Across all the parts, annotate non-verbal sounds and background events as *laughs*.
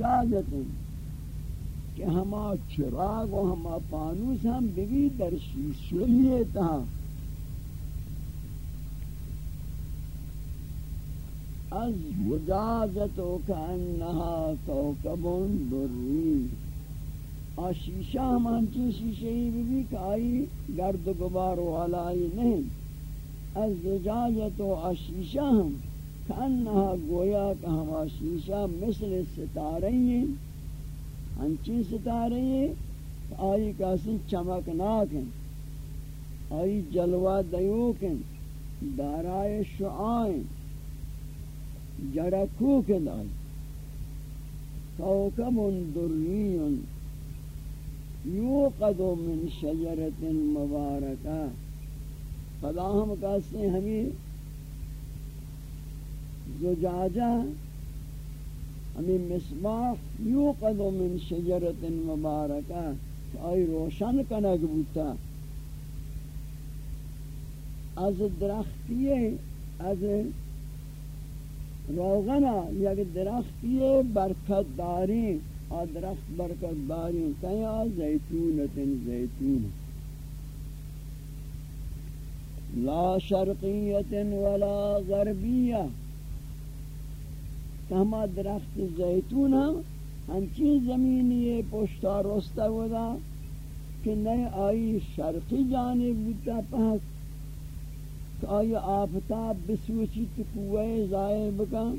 زجاجت کہ ہما چراغ و ہما پانوس ہم بگی در شیشولیے تہا از وجاجت کانها کوكب دری آشیشہ ہم ہنچی شیشہ ہی بھی کہ آئی گرد گبار والا آئی نہیں۔ از زجاجت و آشیشہ ہم کانها گویا کہ ہم آشیشہ مثل ستارے ہیں، ہنچی ستارے ہیں، آئی کاسن چمکناک ہیں، آئی جلوہ دیوک ہیں، دارائے شعائیں جرکو کے دائی۔ کوکب دریون یوقد من شجرت مبارکہ۔ خدا ہم کہتے ہیں ہمیں زجاجہ ہمیں مصباح یوقد من شجرت مبارکہ آئی روشن کنگ بوتا۔ از درختیے از روغنا یک درختی برکت داری آ درخت برکت داری کیا زیتونت زیتون۔ لا شرقیت ولا غربیہ۔ ہما درخت زیتون ہم ہنچی زمینی پشتا رستا ہوتا کہ نئے آئی شرقی جانب بودتا بتا پہک آئی آفتاب بسوچی تکوئے ظاہر بکن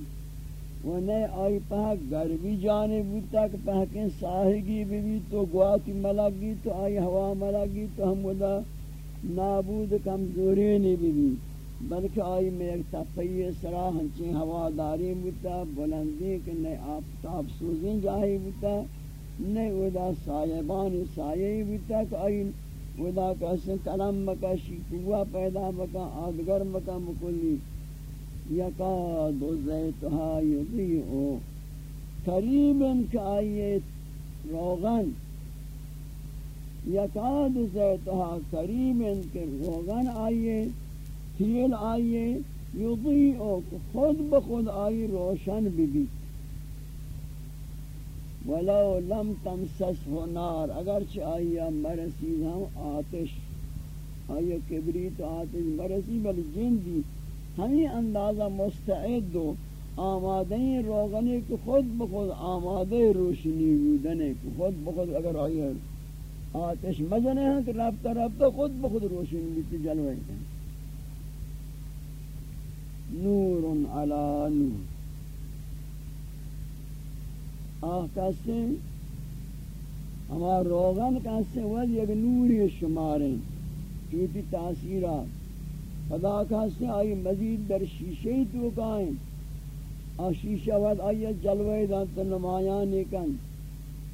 و نئے آئی پہک گربی جانے بودتا کہ پہکیں ساہگی بھی تو گواتی ملگی تو آئی ہوا ملگی تو ہم ودا نابود کمزوری نہیں بھی بلکہ آئی میں ایک تپئی سرا ہنچیں ہوا داری بودتا بلندی کہ نئے آفتاب سوزیں جاہی بودتا نئے ودا سایبان سایہی بودتا کہ آئی ودا کسن کلم بکا، شکوہ پیدا بکا، آدگر بکا مکلی۔ یکا دو زیتها یضیعو قریبن که آئیے روغن۔ یکا دو زیتها قریبن که روغن آئیے تیل آئیے یضیعو خود بخود آئی روشن بھی بھی ولو لم تمسسه نار اگر آیا مرسی ہم آتش آیا کبریت آتش مرسی، بل جن دی ہمیں اندازہ مستعد دو۔ آمادہ روغنے کو خود بخود آمادہ روشنی بودنے کو خود بخود اگر آیا آتش مجنے ہیں کہ رابطہ رابطہ خود بخود روشنی بیتی جلوے ہیں۔ نور علی نور. آہ کہتے ہیں ہمارا روغن کہتے ہیں وہ یک نوری شماریں. چوٹی تاثیرات خدا کہتے ہیں آئی مزید در شیشے تو کائیں آ، شیشہ ود آئی جلوے دان تو نمایان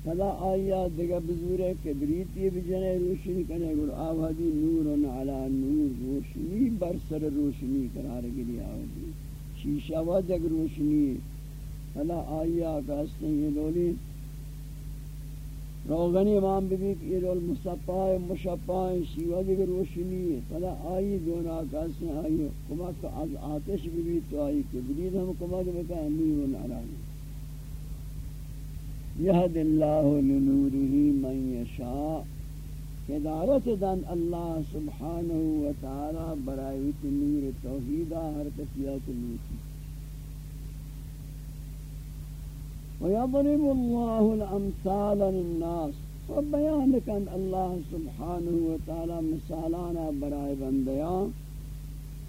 کن خدا آئی دیگا بزور کبریتی بجنے روشنی کنے گر آوہدی نور علا نور روشنی برسر روشنی قرار گری آوہدی شیشہ ود یک روشنی. فلا آیا کہتے ہیں یہ دولی روغنی امام بی بی کہ یہ دول مصفاء مشفاء شیوہ دیگر روشنی. فلا آئی دونا کہتے ہیں آئی. کمک از آتش بی بی تو آئی. کبرید ہم کمک بکا امیر العلانی یهد اللہ لنوره من یشاء ہدایت دن اللہ سبحانہ وتعالی برائیت نور توحیدہ ہر کسیات نوری ويضرب الله الأمثال للناس. وبيان كان الله سبحانه وتعالى مثالانا برائے بندیاں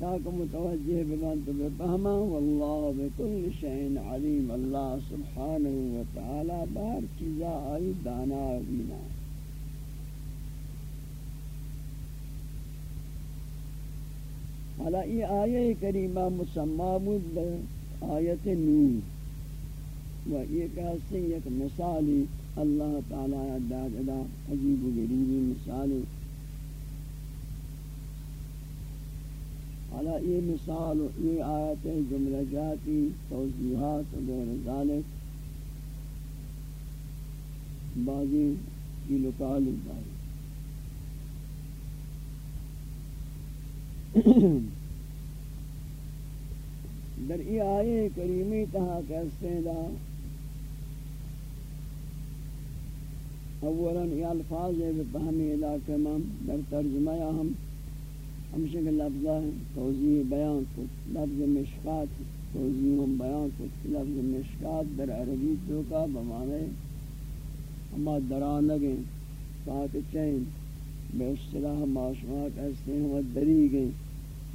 تاکہ متوجہ ببند بفہما واللہ بكل شيء علیم اللہ سبحانہ وتعالی بہر چیزا آئی دانا بینا حالا یہ آیہ کریمہ مسمى بود آیت نور و یہ کہتے ہیں ایک مثالی اللہ تعالی داد ادا عجیب و غریبی مثالی۔ حالا یہ مثال یہ آیت جملہ جاتی، توضیحات و دور ذالک۔ بعضی کی لکال داری در ای آیے کریمی تہا کہتے ہیں اولا یہ الفاظ ہے بہمی علاقہ میں، در ترجمہ ہم ہمشہ کے لفظہ توضیح بیان کو لفظ مشکات توضیح ہم بیان کو لفظ مشکات در عربی تو کا بمانے ہما درانگیں پاک چین بے اصطلاح معاشمات ایسے ہم دری گئیں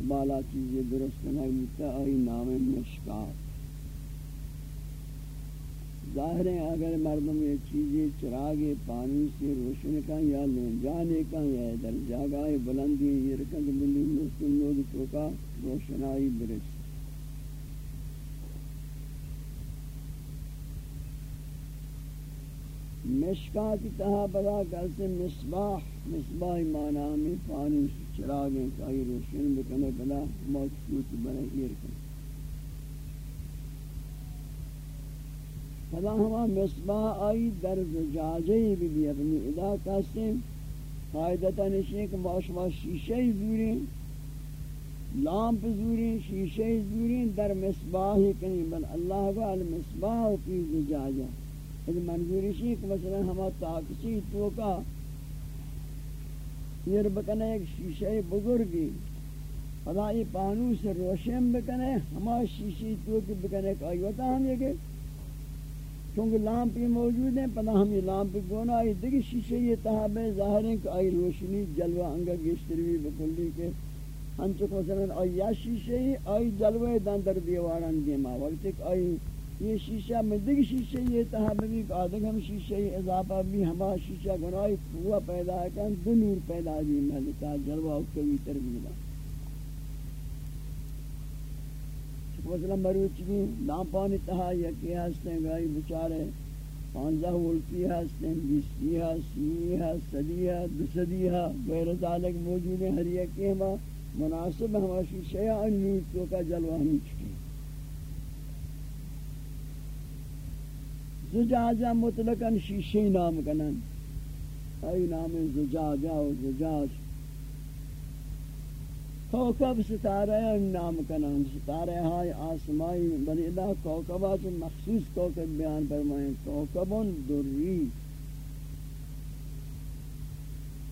بالا چیزیں درست نہیں آئی نام مشکات ظاہر ہے اگر مردم یہ چیزیں چراغ پانی سے روشن کا یا لیں جانے کا یا در جاگہ بلندی یہ رکن بلی مسلم لوگ تو کا روشنائی برس۔ مشکات تہا بدا کہتے مصباح مصباح معنی میں پانی چراغیں کا روشن بکنے بلا موت بنے یہ فلا ہما مصباح آئی در زجاجی بھی بھی اپنی ادا کہتے ہیں قائدتا نشنے کہ معاشمہ شیشہ زوریں لامپ زوریں شیشہ زوریں در مصباح کنی بل اللہ کو المصباح کی زجاجہ اس منظوری شیئے کہ مثلا ہما تاکسی توکا یہ بکنے ایک شیشہ بزرگی. فلا یہ پانو سے روشن بکنے ہما شیشی توکی بکنے ایک آئیوتا ہم یہ کہ چونکہ لامپی موجود ہیں پتہ ہم یہ لامپی گونا آئی دیکھ شیشے یہ تحابے ظاہر ہیں کہ آئی روشنی، جلوہ انگا گشتروی بکلی کے ہنچک مثلا آئی یا شیشے ہی آئی جلوہ دن در دیواران دیما وقت ایک آئی یہ شیشہ میں دیکھ شیشے یہ تحابے بھی کہ آدھگ ہم شیشے ہی اضافہ بھی ہما شیشہ گونا آئی پوہ پیدا ہے کہ دو نور پیدا جی بھی ملتا جلوہ اکوی تربیلہ مثلا مروچ بھی لامپانی تہا یکی ہستیں، گائی بچارے پانزہ ولکی ہستیں بیستی ہے سی ہے صدی ہے دو صدی ہے غیر ذالک موجود ہیں ہر یکی ہما مناسب ہماشی شیعہ نیوز تو کا جلوہ ہمیں چکی زجاجہ مطلقاً شیشے نام کنن۔ ای نام زجاجہ و زجاج۔ کوکب ستارہ نام کنان ستارہ ہائی آسمائی بلی اللہ کوکبات مخصوص کوکب بیان فرمائیں کوکبون دری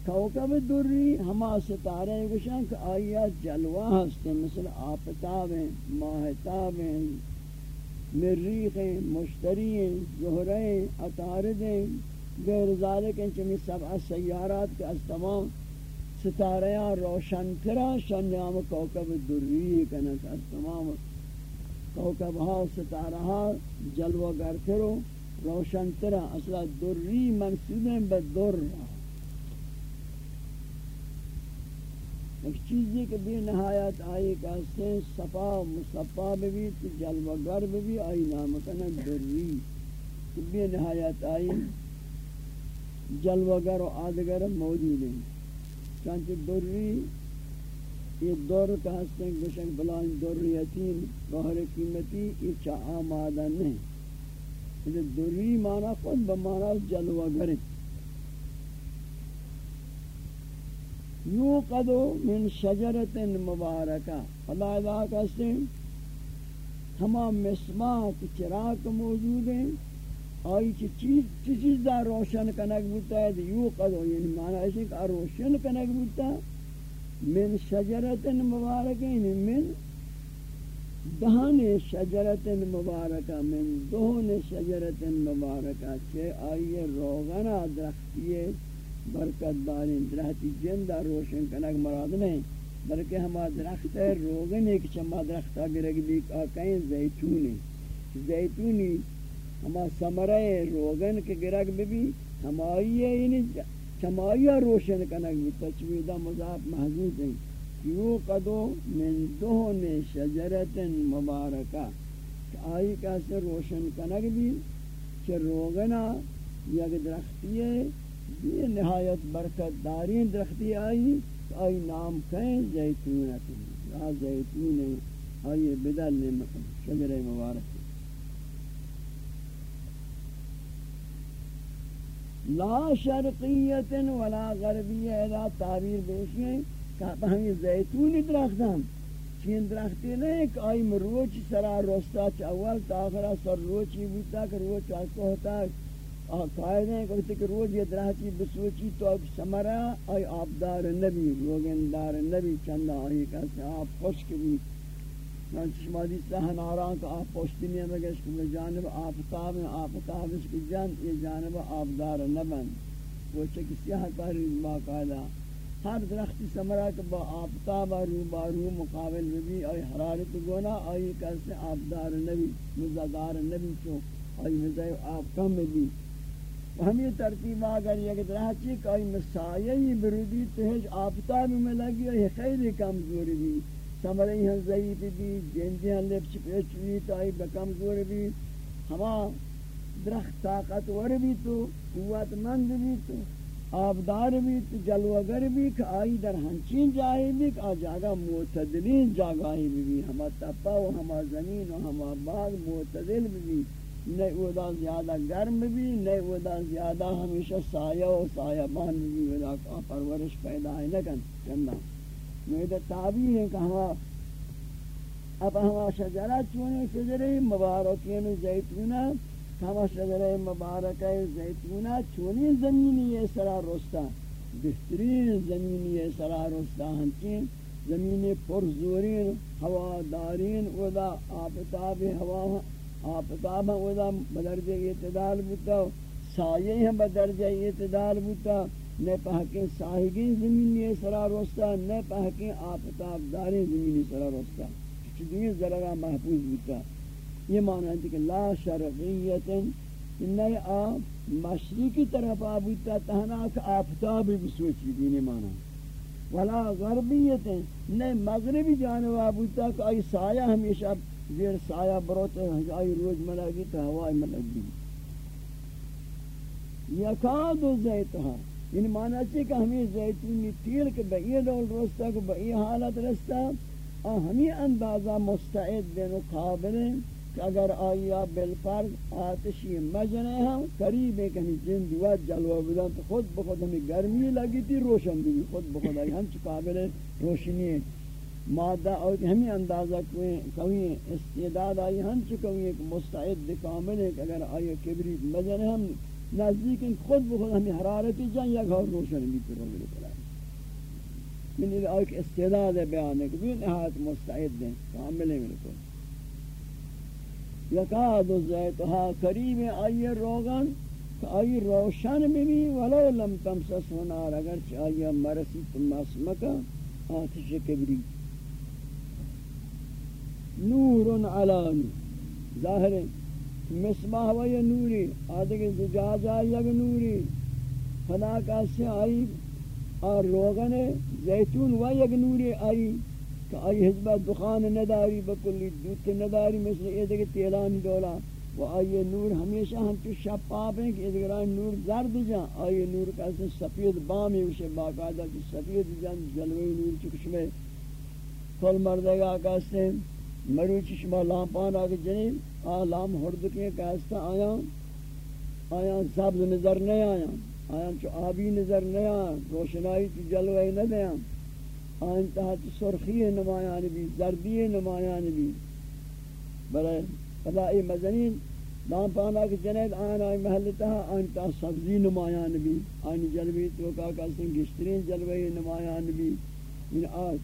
کوکب دری ہما ستارہ گوشن کہ آیا جلوہ ہستے مثل آفتاب ہیں ماہتاب ہیں مریخ ہیں مشتری ہیں زہرہ ہیں اتارد ہیں غیر ذالک ہیں چمی سبع سیارات کے از تمام ستاریاں روشن ترا شنیام کوکب دری کنک از تمام کوکب ہا ستارہ ہا جلوہ گر کرو روشن ترا اصلا دری منصود ہیں بدر ایک چیزی کہ بھی نہایت آئی کہتے ہیں صفا مصفا بھی تو جلوہ گر بھی آئی نام کنک دری کہ بھی نہایت آئی جلوہ گر و آدگر موجود ہیں۔ چانچہ دوری، یہ دور کا ہستے ہیں گوشک بلان دوری یتیم گوھر قیمتی، یہ چاہ آمادہ نہیں۔ یہ دوری مانا خود بمانا جلوہ گرے یو قدو من شجرت مبارکہ۔ اللہ ادا کہتے ہیں، تمام مسماح کی چراغ موجود ہیں۔ آئی چی چیز چی چیز دا روشن کنک بودتا ہے یو قدو یعنی معنی ایسے کہ روشن کنک بودتا من شجرت مبارک یعنی من دہن شجرت مبارکہ، من دہن شجرت مبارکہ چھے آئی روغنا درختی برکت داری درختی جندہ روشن کنک مراد نہیں، بلکہ ہما درخت روغن ایک چما درختہ گرگ بھی کہیں زیتونی۔ زیتونی ہما سمرہ روغن کے گرگ بھی ہمائی ہے یعنی چمائیہ روشن کنک بھی تچویدہ مضاف محضوظ ہیں۔ یو قدو من دہن شجرت مبارکہ۔ آئی کیسے روشن کنک بھی کہ روغنہ یک درختی ہے، یہ نہایت برکت دارین درختی آئی۔ آئی نام کہیں زیتونت یا زیتون آئی بدل شجر مبارک لا شرقیت ولا غربیہ ادا تعبیر بیشی کہتا ہم یہ زیتونی درخت ہم چین درختی نہیں کہ آئی مروچ سرا روستا چاول تا آخرا سر روچی بوتا کہ روچ آسو ہوتا قائد ہیں کہ روز یہ درہتی بسوچی تو اب سمرا آئی آبدار نبی روگندار نبی چندہ آئی کہتے ہیں، آپ خوشک بھی۔ چشمادی سہن آران کا آپ پوشتی نہیں مگش کہ جانب آفتاب ہیں آفتاب اس کی جان، یہ جانب آبدار نبن۔ وہ چک سیاہ کاری باقاعدہ۔ ہر درختی سمرا کہ با آفتاب رو بارو مقابل بھی آئی حرارت گونا آئی کہتے ہیں آبدار نبی، مزدار نبی چو، آئی مزدار آب کم بھی۔ ہمیں ترتیب اگر یہ طرح چی کوئی مسایہ برودی تہج آفتاب میں لگی ہے خیلی کمزور بھی۔ سمرے ہیں، ضعیف بھی جنجے ہیں لپچ پیچ بھی تو آئی بکمزور بھی، ہما درخت طاقتور بھی تو، قوت مند بھی تو، آبدار بھی تو، جلوگر بھی کہ آئی در ہنچین جائے بھی کہ آ جاگا معتدلین جاگاہی بھی ہما تپا و ہما زمین و ہما باغ معتدل بھی بھی نہیں ودا زیادہ گرم بھی نہیں ودا زیادہ ہمیشہ سایہ و سایہ بان بھی ودا کا پرورش پیدا ہے نکن چندہ میرے تعبیر ہے کہ ہما اب ہما شجرہ چونے شجرہ مبارکین زیتونہ ہما شجرہ مبارک زیتونہ چونے زمینی یہ سرا رستا بہترین زمینی یہ سرا رستا ہنچین، زمین پرزورین ہوا دارین ودا آفتاب ہوا، آفتاب ہم ودا بدرجہ اعتدال بوتا، سایہ ہم بدرجہ اعتدال بوتا نہ پہکیں ساہگی زمینی سرا روستا نہ پہکیں آفتاب داری زمینی سرا روستا چیزیں ذرا محفوظ بوتا یہ معنی ہے کہ لا شرقیت نئے آپ مشرقی طرف آبوتا تہنا کہ آفتاب بسوچی دینی معنی ولا غربیت نئے مغربی جانب آبوتا کہ آئی سایہ ہمیشہ زیر سایہ بروت آئی روز ملگی تو ہوائی ملگی یکاد و یعنی معنی چی کہ ہمیں زیتونی تیل کے بئی دول رستا کہ بئی حالت رستا ہمیں اندازہ مستعد دین و قابل ہیں کہ اگر آیا بالفرد آتشی مجنے ہم، قریب ہے کہ جن دیوات جلوہ بدن تو خود بخود ہمیں گرمی لگی تھی، روشن بھی خود بخود آئی ہم چی قابل روشنی ہے مادہ اور ہمیں اندازہ کوئی استعداد آئی، ہم چکوئی ایک مستعد کامل ہے کہ اگر آئی کبری مجن ہم نزدیک خود بخود ہمیں حرارتی جان یا گھر روشن بھی پر روگی پڑھائی من یہ آئی استعداد بیان ہے کہ بھی نہایت مستعد ہیں کامل ہے میرے کو یکاد زیتہا قریب آئی روغن کہ آئی روشن بھی ولو لم تمسس ہونار اگر چاہیے مرسی تم اسمکا آتش کبری. نور علی نور. ظاہر ہے مصباح و یہ نوری، آدھے زجاجہ یک نوری۔ خدا کا سے آئی اور روغن زیتون و یک نوری آئی کہ آئی حجبہ دخان نداری، بکلی دوت نداری مثل یہ دیکھ تیلانی دولا۔ و آئی نور ہمیشہ ہم تو شپاپ ہیں کہ ادھران نور زرد جا آئی نور کا سے سفید بامی اسے باقاعدہ کہ سفید جان، جلوی نور چکش میں کل مردگا کا سے مروچ شما لامپان آگے جنیب آ لام ہرد کے کہستا آیا۔ آیا سبز نظر نہیں آیا۔ آیا چو آبی نظر نہیں آیا۔ روشنائی چو جلوے نہ دیا۔ آئین تحت سرخی نمایان بھی زردی نمایان بھی بلے فضائی مزنین لامپان آگے جنید آئین آئی محلتہ آئین تحت سبزی نمایان بھی آئین جلوی تو کہا کہ گشترین جلوے نمایان بھی من یعنی آج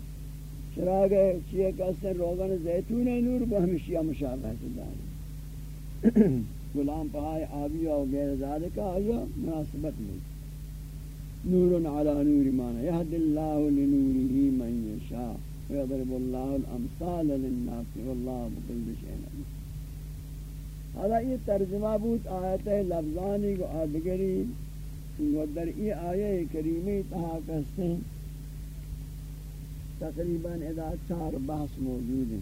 چراغ چیئے کہتے روغن زیتون نور وہ ہمیشہ مشابہ سے داری غلام پہائے آبی و غیر ذالک آیا مناسبت نہیں نور علی نور مانا یهد اللہ لنوره من یشاء. ویضرب اللہ الامثال للناس واللہ بكل شيء علیم. حالا یہ ترجمہ بود آیت لفظانی کو آدگری در یہ آیہ کریمی تہا کہتے ہیں تقریباً ادا چار بحث موجود ہیں۔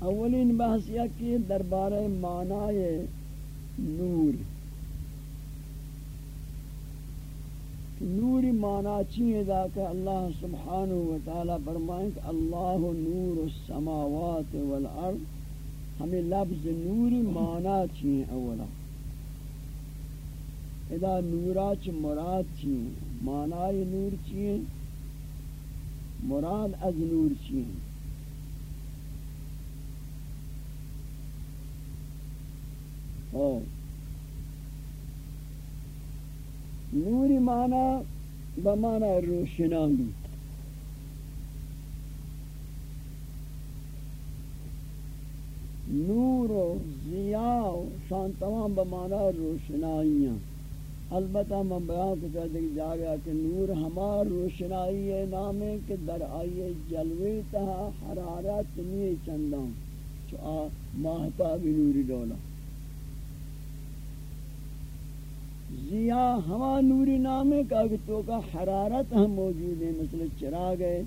اولین بحث یہ کہ دربار معنی نور۔ نوری معنی چیئے دا کہ اللہ سبحانہ وتعالی فرمائیں کہ اللہ نور السماوات والارض ہمیں لفظ نوری مانا چیئے اولا۔ ادا نورا چ مراد چیئے مانای نور چیئے، مراد از نور چین نوری معنی بمعنی روشنانی نور و ضیاء شان تمام بمانا روشنائیاں البتہ میں بیان کو کہتے کہ جاگا کہ نور ہمار روشنائی ہے، نام ہے کہ در آئیے جلوی تہا حرارت نہیں چندان، چو آ ماہتابی نوری دولا. ضیاء ہما نوری نام ہے کہ تو کا حرارت ہم موجود ہے مثل چراغ ہے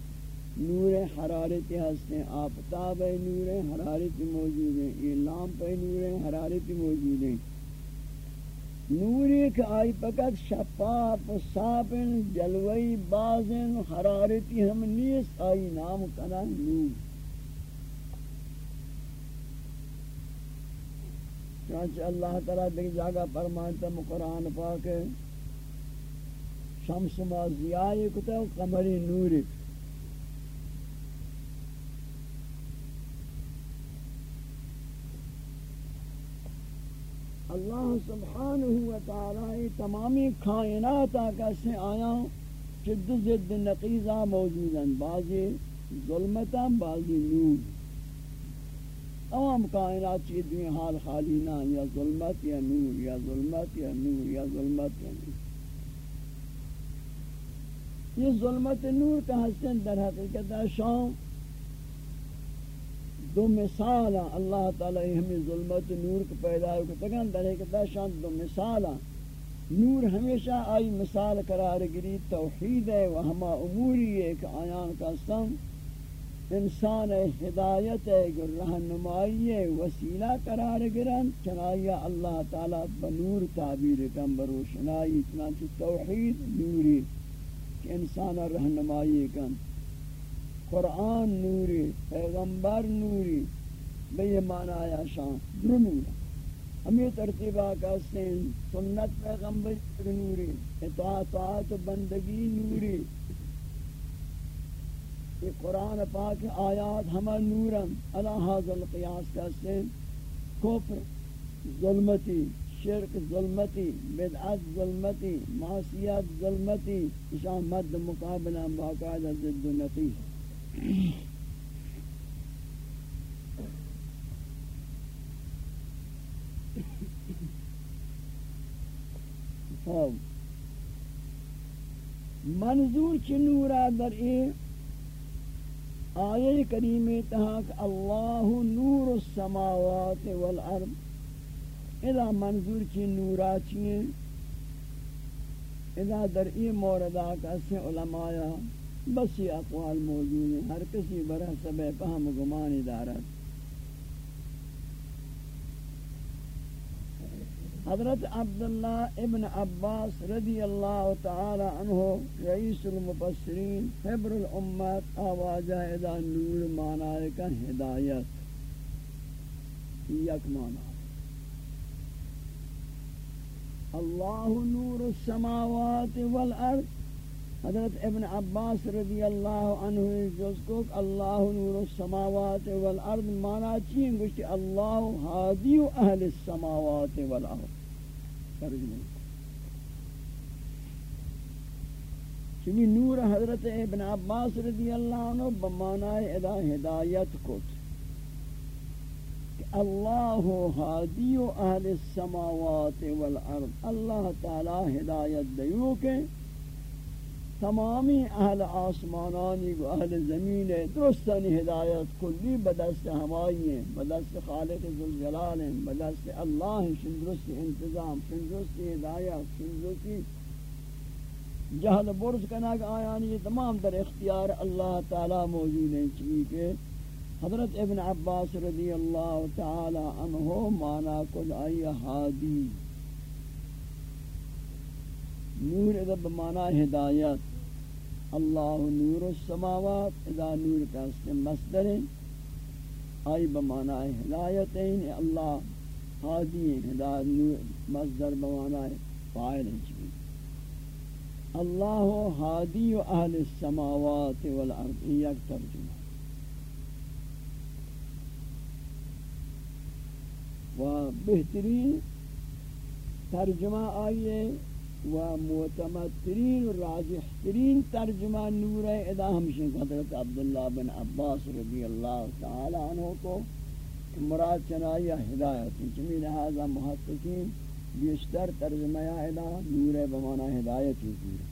نور حرارت ہستے آفتاب نور حرارت موجود ہیں، یہ لامپ نور حرارت موجود ہیں۔ نور ایک آئی پکت شفاف، صاف، جلوی بازن حرارتی ہم نیست آئی نام کنا نور۔ چنانچہ اللہ تعالیٰ دیکھ جاگا فرمانتا قرآن پاک شمس ما ضیائی کتا و قمری نوری اللہ سبحانہ و تعالی تمامی کائنات سے آیا جد زد نقیزہ موجوداً بعضی ظلمتاں، بعضی نور۔ تمام کائنات کی دنیا حال خالی نہ، یا ظلمت یا نور، یا ظلمت یا نور، یا ظلمت یا نور۔ یہ ظلمت نور کا حسن در حقیقت شام دو مثال اللہ تعالی ہمیں ظلمت، نور کو پیدا ہو تگن در ایک داشان دو مثال نور ہمیشہ آئی مثال قرار گری، توحید ہے و ہما اموری ہے کہ آیان کا سم انسان ہدایت ہے رہنمائی ہے، وسیلہ قرار گرن۔ چنائیہ اللہ تعالی بنور تعبیر کم بروشنائی چنانچہ توحید نوری، کہ انسان رہنمائی کم قرآن نوری، پیغمبر نوری بے معنی آیا شان در نورا ہمیں ترتیبہ کہتے ہیں سنت پیغمبر نوری، اطاعت و بندگی نوری. یہ قرآن پاک آیات ہمیں نورم اللہ حاضر قیاس کہتے ہیں کفر ظلمتی، شرک ظلمتی، بدعت ظلمتی، معصیت ظلمتی. اشان مد مقابلہ باقاعدہ ضد و نقیص *coughs* منظور چی نورا در ای آیه کریمی تحاک اللہ نور السماوات والارض. اذا منظور چی نورا چی اذا در ای موردہ کسی علماء بسی اقوال موجود ہیں، ہر کسی برہ سب فہم و گمان دارت حضرت عبداللہ ابن عباس رضی اللہ تعالی عنہ رئیس المبصرین حبر الامت آواجہ ادا نور معنی کا ہدایت۔ یک معنی اللہ نور السماوات والارض حضرت ابن عباس رضی اللہ عنہ جز کو اللہ نور السماوات والارض مانا چین گوشتی اللہ حادی و اہل السماوات والارض ترجمہ چنی نور حضرت ابن عباس رضی اللہ عنہ بمانائے ادا ہدایت کت اللہ حادی و اہل السماوات والارض اللہ تعالی ہدایت دیو کے تمامی اہل آسمانانی و اہل زمین درستانی ہدایت کلی بدست ہمائی ہیں بدست خالق ذوالجلال ہیں بدست اللہ شندرست انتظام، شن شندرست ہدایت شندرست جہل برز کنک آیانی تمام در اختیار اللہ تعالی موجود ہیں چلی کہ حضرت ابن عباس رضی اللہ تعالی عنہ مانا کل آئی حادی۔ نور ادب مانا ہدایت۔ اللہ نور السماوات، اذا نور کا اس کے مصدر ہیں۔ آئی بمانا ہدایت ہیں یعنی اللہ حاضی ہیں ہدایت نور، مصدر بمانا فائل چکی اللہ ہادی و اہل السماوات والارض یک ترجمہ و بہترین ترجمہ آئیے و معتمد ترین و راجح ترین ترجمہ نور ادا ہمشن حضرت عبداللہ بن عباس رضی اللہ تعالی عنہ کو مراد چنائی ہدایت چمی لہذا محققین بیشتر ترجمہ ادا نور بمانا ہدایت ہوتی ہے۔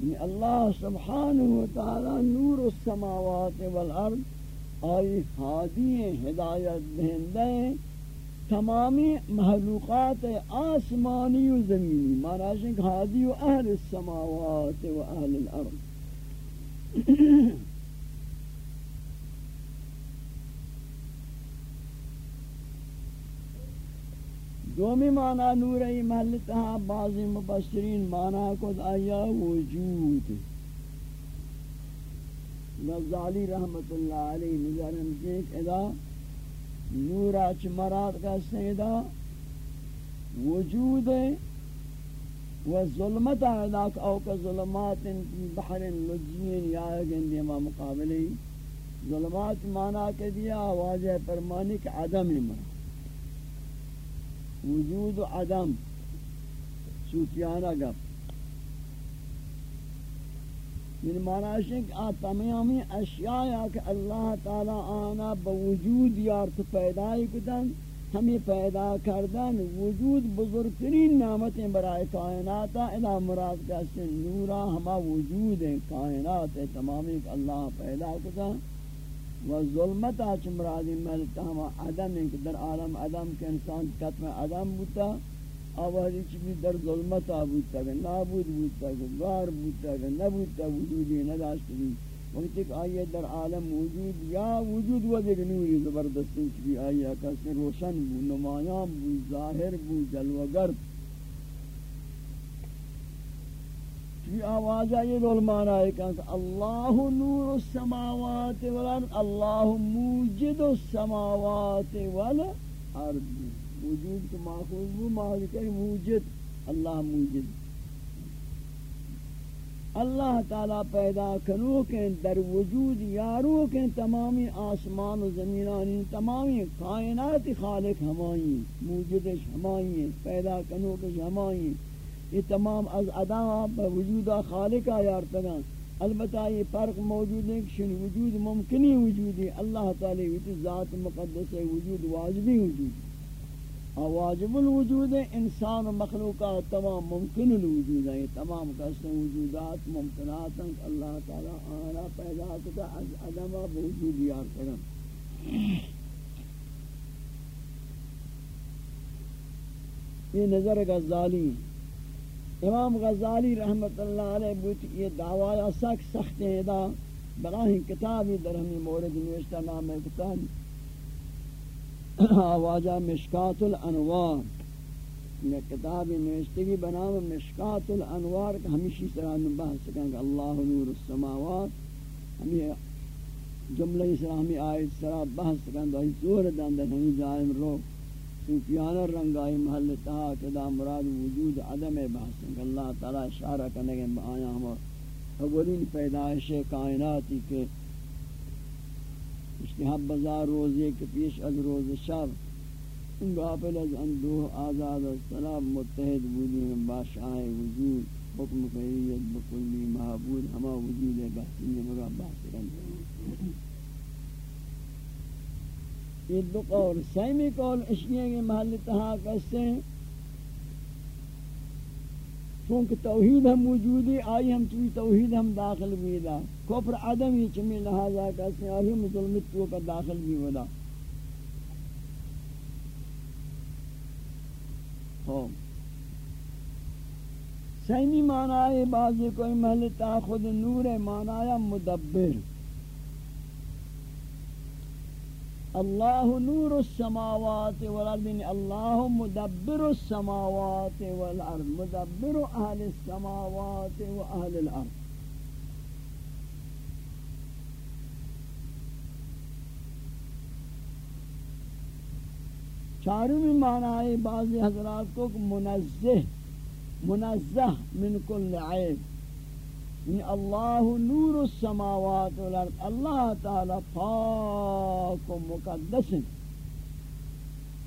یعنی اللہ سبحانہ وتعالی نور السماوات والارض آئی حادی ہدایت دہندہ تمامی محلوقات آسمانی و زمینی مانا شک حادی و اہل السماوات و اہل الارض. دومی معنی نور نوری محلتها بعضی مبصرین معنی کد آیا وجود. نزالی رحمت اللہ علیہ نظرم جیک ادا نورا چ مراد کا سیدا وجود و ظلمت ادا او کا ظلمات بحر لجین یا گندی ما مقابلی ظلمات معنی کہ دیا واضح فرمانی کہ عدم مراد وجود و عدم صوفیانہ گپ۔ یعنی معنی ہے کہ آ تمامی اشیاء کہ اللہ تعالی آنا بوجود یارت پیدای کدن ہمیں پیدا کردن، وجود بزرگترین نعمتیں برائے کائنات ادا مراد کا سن نورا ہما وجود ہیں کائنات تمامی کہ اللہ پیدا کدن و ظلمت آچ مرادی ملتا ہما عدم ہے کہ در عالم عدم کے انسان قتم عدم بوتا آوازی چی در ظلمت آبوتا کہ نابود بوتا کہ غار بوتا کہ نبوتا وجودی نداشت بھی وقت ایک آئیے در عالم وجود یا وجود و دیکھ نوری زبردستین چی آئیے کسی روشن بو نمایان بو ظاہر بو جلوگر. یہ آواز ہے یہ دول مانا ہے کہ اللہ نور السماوات والارض اللہ موجد السماوات والارض. وجود کو ماخوذ بو ماخوذ کہ موجد، اللہ موجد۔ اللہ تعالی پیدا کنو کہ در وجود یارو کہ تمامی آسمان و زمینانی تمامی کائنات خالق ہمائی موجدش ہمائی، پیدا کنو کہ ہمائی۔ یہ تمام از ادا وجود خالق یارتگان البتہ یہ فرق موجود ہے کہ شن وجود ممکنی وجود ہے۔ اللہ تعالی ذات مقدس وجود واجبی وجود۔ واجب الوجود انسان و مخلوقات تمام ممکن الوجود ہے تمام قسم وجودات ممکنات ہیں اللہ تعالی آنا پیدا کرتا از عدم وجود یار یارتگان یہ نظر غزالی امام غزالی رحمت اللہ علیہ بوت یہ دعوی سخت سخت ہے دا براہ کتابی در ہمی مورد نوشتہ نام کتاب *laughs* آواجہ مشکات الانوار. یہ کتابی نوشتگی بنام مشکات الانوار، کہ ہمیشی طرح بحث سکیں کہ اللہ نور السماوات. ہمیں جملہ اسلامی آیت سرا بحث سکیں کہ زور دندر ہمیں جائم رو. صوفیانہ رنگائی محل تہا کہ دا مراد وجود عدم بحث کہ اللہ تعالی اشارہ کرنے کے آیا ہم اولین پیدائش کائناتی کے اشتحاب ہاں بزار روزے کے پیش از روز شب۔ ان غافل از اندوہ آزاد السلام متحد وجود باشاہ وجود، حکم قیریت بکلی محبود ہما وجود بحثی مگا بحث کرنے یہ دو قول، سیمی قول اشیاء کے محل تہا کستے ہیں۔ چونکہ توحید ہم موجودی آئی ہم چوی توحید ہم داخل بھی دا۔ کفر عدم ہی چمی لہذا کستے ہیں آئی مسلمت تو کا داخل بھی ودا ہاں۔ سیمی معنی ہے بعضی کوئی محل تہا خود نور ہے، معنی ہے مدبر۔ اللہ نور السماوات والارض یعنی اللہ مدبر السماوات والارض، مدبر اہل السماوات و اہل الارض۔ چارمی معنی ہے بعضی حضرات کو منزہ منزہ من کل عیب۔ یعنی اللہ نور السماوات والارض، اللہ تعالی پاک و مقدس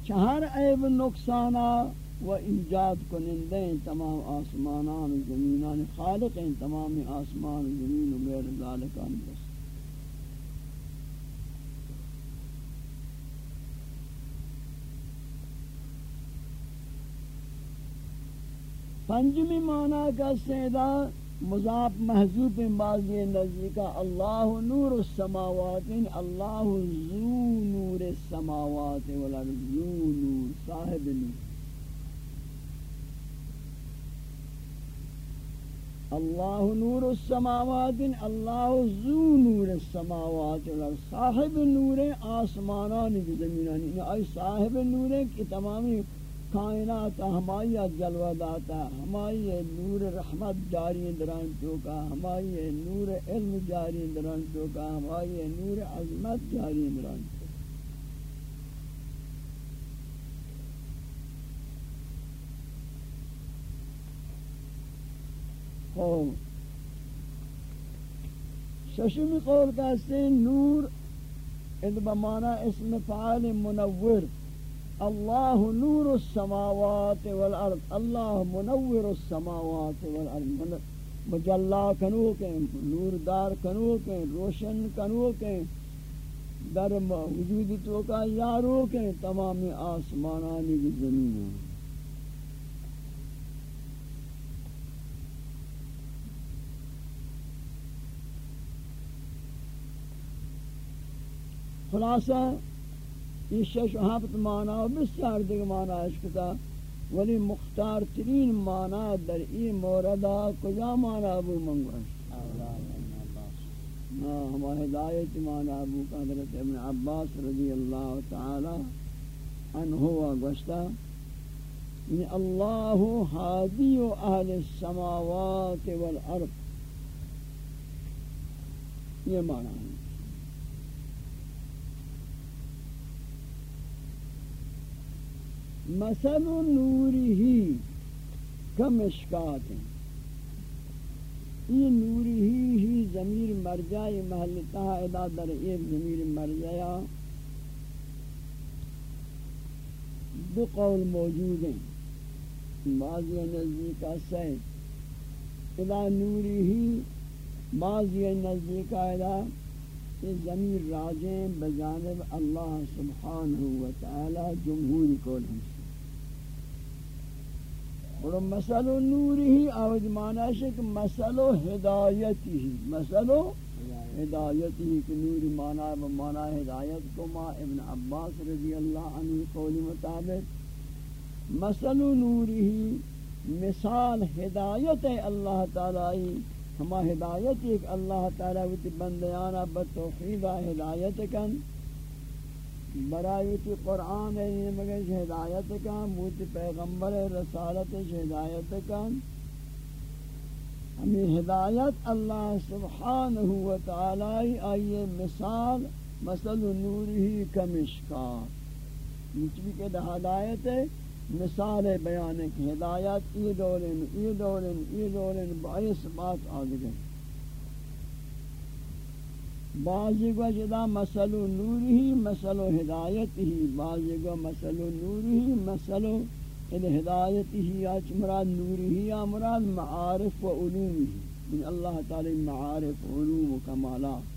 چہر عیب نقصانہ و ایجاد کنندے تمام آسمانان و زمینان خالق ہیں، تمام آسمان و زمین و غیر ذالکان بس۔ پنجمی معنی کا سیدہ مضاف محضوب بازی نزدیکا اللہ نور السماوات یعنی اللہ ذو نور السماوات والارض ذو نور صاحب نور. اللہ نور السماوات یعنی اللہ ذو نور السماوات والارض. صاحب نور آسمانانی زمینانی یعنی ای صاحب نور، کی تمامی کائنات ہمائی جلوہ داتا ہمائی نور رحمت جاری دران چوکا ہمائی نور علم جاری دران چوکا ہمائی نور عظمت جاری دران چوکا ششمی قول کہتے ہیں، نور ادبا مانا اسم فعال منور۔ اللہ نور السماوات والارض، اللہ منور السماوات والارض مطلب مجلا کنو کے، نور دار کنو کے، روشن کنو کے، در وجود تو کا یارو کے، تمام آسمانانی کی زمین خلاصہ یہ شش ہاں و ہفت معنی و بسیار دیگر معنی اشکتا ولی مختار ترین معنی در این موردہ کجا معنی ابو منگوش ہما ہدایت معنی ابو قدرت ابن عباس رضی اللہ تعالی عنہ و گوشتا یعنی اللہ حادی و اہل السماوات والارض۔ یہ معنی ہے۔ مثل نوری کمشکات یہ نوری ہی ضمیر مرجع محلتا ادا در ایک ضمیر مرجع دو قول موجود ہیں۔ بعضی نزدیک سید ادا نوری ہی بعضی نزدیک ادا یہ ضمیر راجیں بجانب اللہ سبحانہ وتعالی جمہوری کو ہمشہ اور مسل نور ہی آوج مانا ہے کہ مسل ہدایت ہی مسل ہدایت ہی کہ نور مانا ہے، مانا ہدایت کو ما ابن عباس رضی اللہ عنہ قولی مطابق۔ مسل نور ہی مثال ہدایت ہے اللہ تعالی ہما ہدایت ایک اللہ تعالی بندیانا بتوحیدہ ہدایت کن۔ برای کی قرآن ہے یہ مگر ہدایت کا موت پیغمبر رسالت ہدایت کا۔ ہمیں ہدایت اللہ سبحانہ و تعالی آئیے مثال، مثل نور ہی کمشکار۔ مجھے کہ ہدایت ہے، مثال بیان ہے کہ ہدایت، یہ دولن یہ دولن یہ دولن باعث بات آدھگئے بعضی کو جدا مسل نور ہی، مسل ہدایت ہی۔ بعضی کو مسل نور ہی، مسل ہدایت ہی۔ اچ مراد نور ہی، یا مراد معارف و علوم ہی۔ من اللہ تعالی معارف علوم و کمالات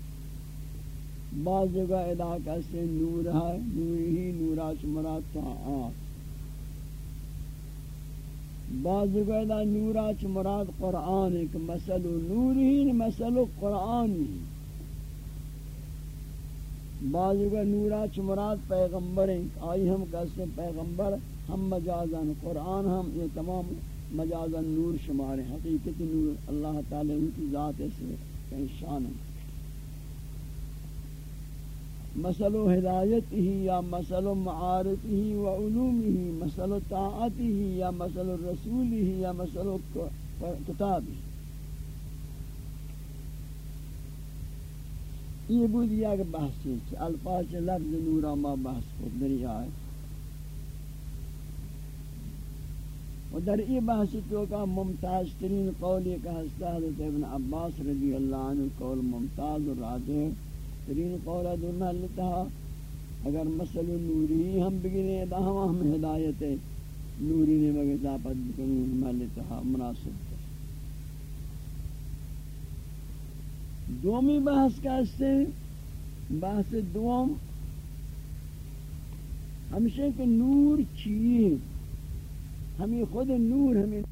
بعض جگہ علاقہ سے نور ہے نور ہی نوراچ مراد طاعات بعض جگہ نوراچ مراد قرآن ہے، کہ مسل نور ہی، مسل قرآن ہی۔ بعض کا نورا چمرات پیغمبر ہیں، آئی ہم کہتے ہیں پیغمبر، ہم مجازن قرآن، ہم یہ تمام مجازن نور شمار ہیں۔ حقیقت نور اللہ تعالی ان کی ذات سے کہیں شان ہے۔ مسل و ہدایت ہی یا مسل و معارف ہی و علوم ہی، مسل و طاعت ہی یا مسل و رسول ہی یا مسل و کتاب ہی۔ یہ بود یک بحثی کہ الفاظ لفظ نورا ما بحث کو دری آئے۔ و در ای بحث تو کا ممتاز ترین قولی کا حضرت حضرت ابن عباس رضی اللہ عنہ قول ممتاز و راجع ترین قول دورنا محلتا اگر مسئل نوری ہم بگنے دا ہم ہدایت نوری نے مگتا پد بکنی محلتا مناسب۔ دومی بحث کا بحث دوم همیشه که نور چیئے همین خود نور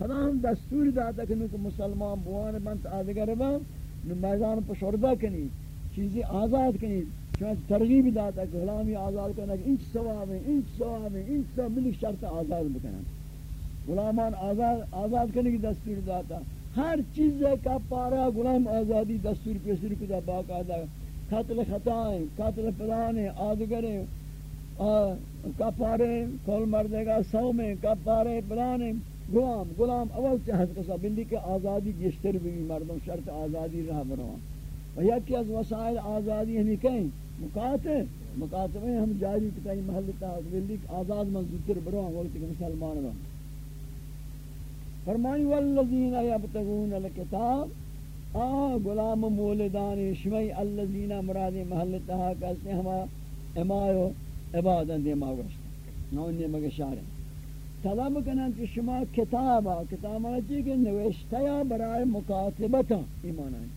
حالا هم دستور داده که که مسلمان بوانه من تا آدگره بم نمازان پشورده کنید چیزی آزاد کنی چونکہ ترغیب داتا کہ غلامی آزاد کرنا کہ انچ ثواب ہے انچ ثواب ہے انچ ثواب ملک شرط آزاد بکنن. غلامان آزاد آزاد کرنے کی دستور داتا ہر چیز کا پارا غلام آزادی دستور پیسر کدا باقاعدہ قتل خطائیں قتل پلانے آدگریں کپارے کھول مردے گا سو میں کپارے پلانے غلام غلام اول سے حد کسا بندی کے آزادی گشتر بھی مردوں شرط آزادی رہا بروان و یکی از وسائل آزادی ہمیں کہیں مقاتب مقاتب میں ہم جاری کتائی محل تحت بندی آزاد منزوتر بروان وقت کہ مسلمان رہا فرمانی، والذین یبتغون الکتاب آ غلام مولدان شمی الذین مراد محل تہا کہتے ہما امایو عبادت دے ماوشت نو نے مگے شارے طلب کنن کہ شما کتاب کتاب چی کہ نوشتا یا برائے مکاتبتا ایمان ہے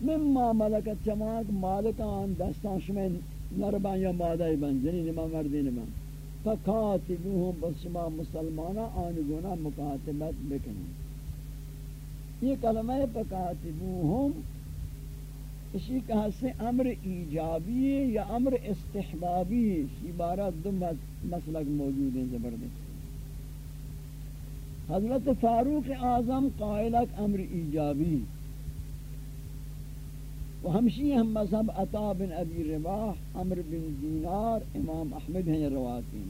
مما ملکت چماک مالکان دستان شمی نربان یا مادہ بن زنین یعنی ما مردین بن فکاتبوہم بسما مسلمانا آنگونا مکاتبت بکنی یہ کلمہ فکاتبوہم اسی کہا سے امر ایجابی یا امر استحبابی اسی بارہ دو مسلک موجود ہیں زبردست حضرت فاروق اعظم قائلک امر ایجابی و ہمشی ہم مذہب عطا بن ابی رباح، عمر بن دینار، امام احمد ہیں رواتی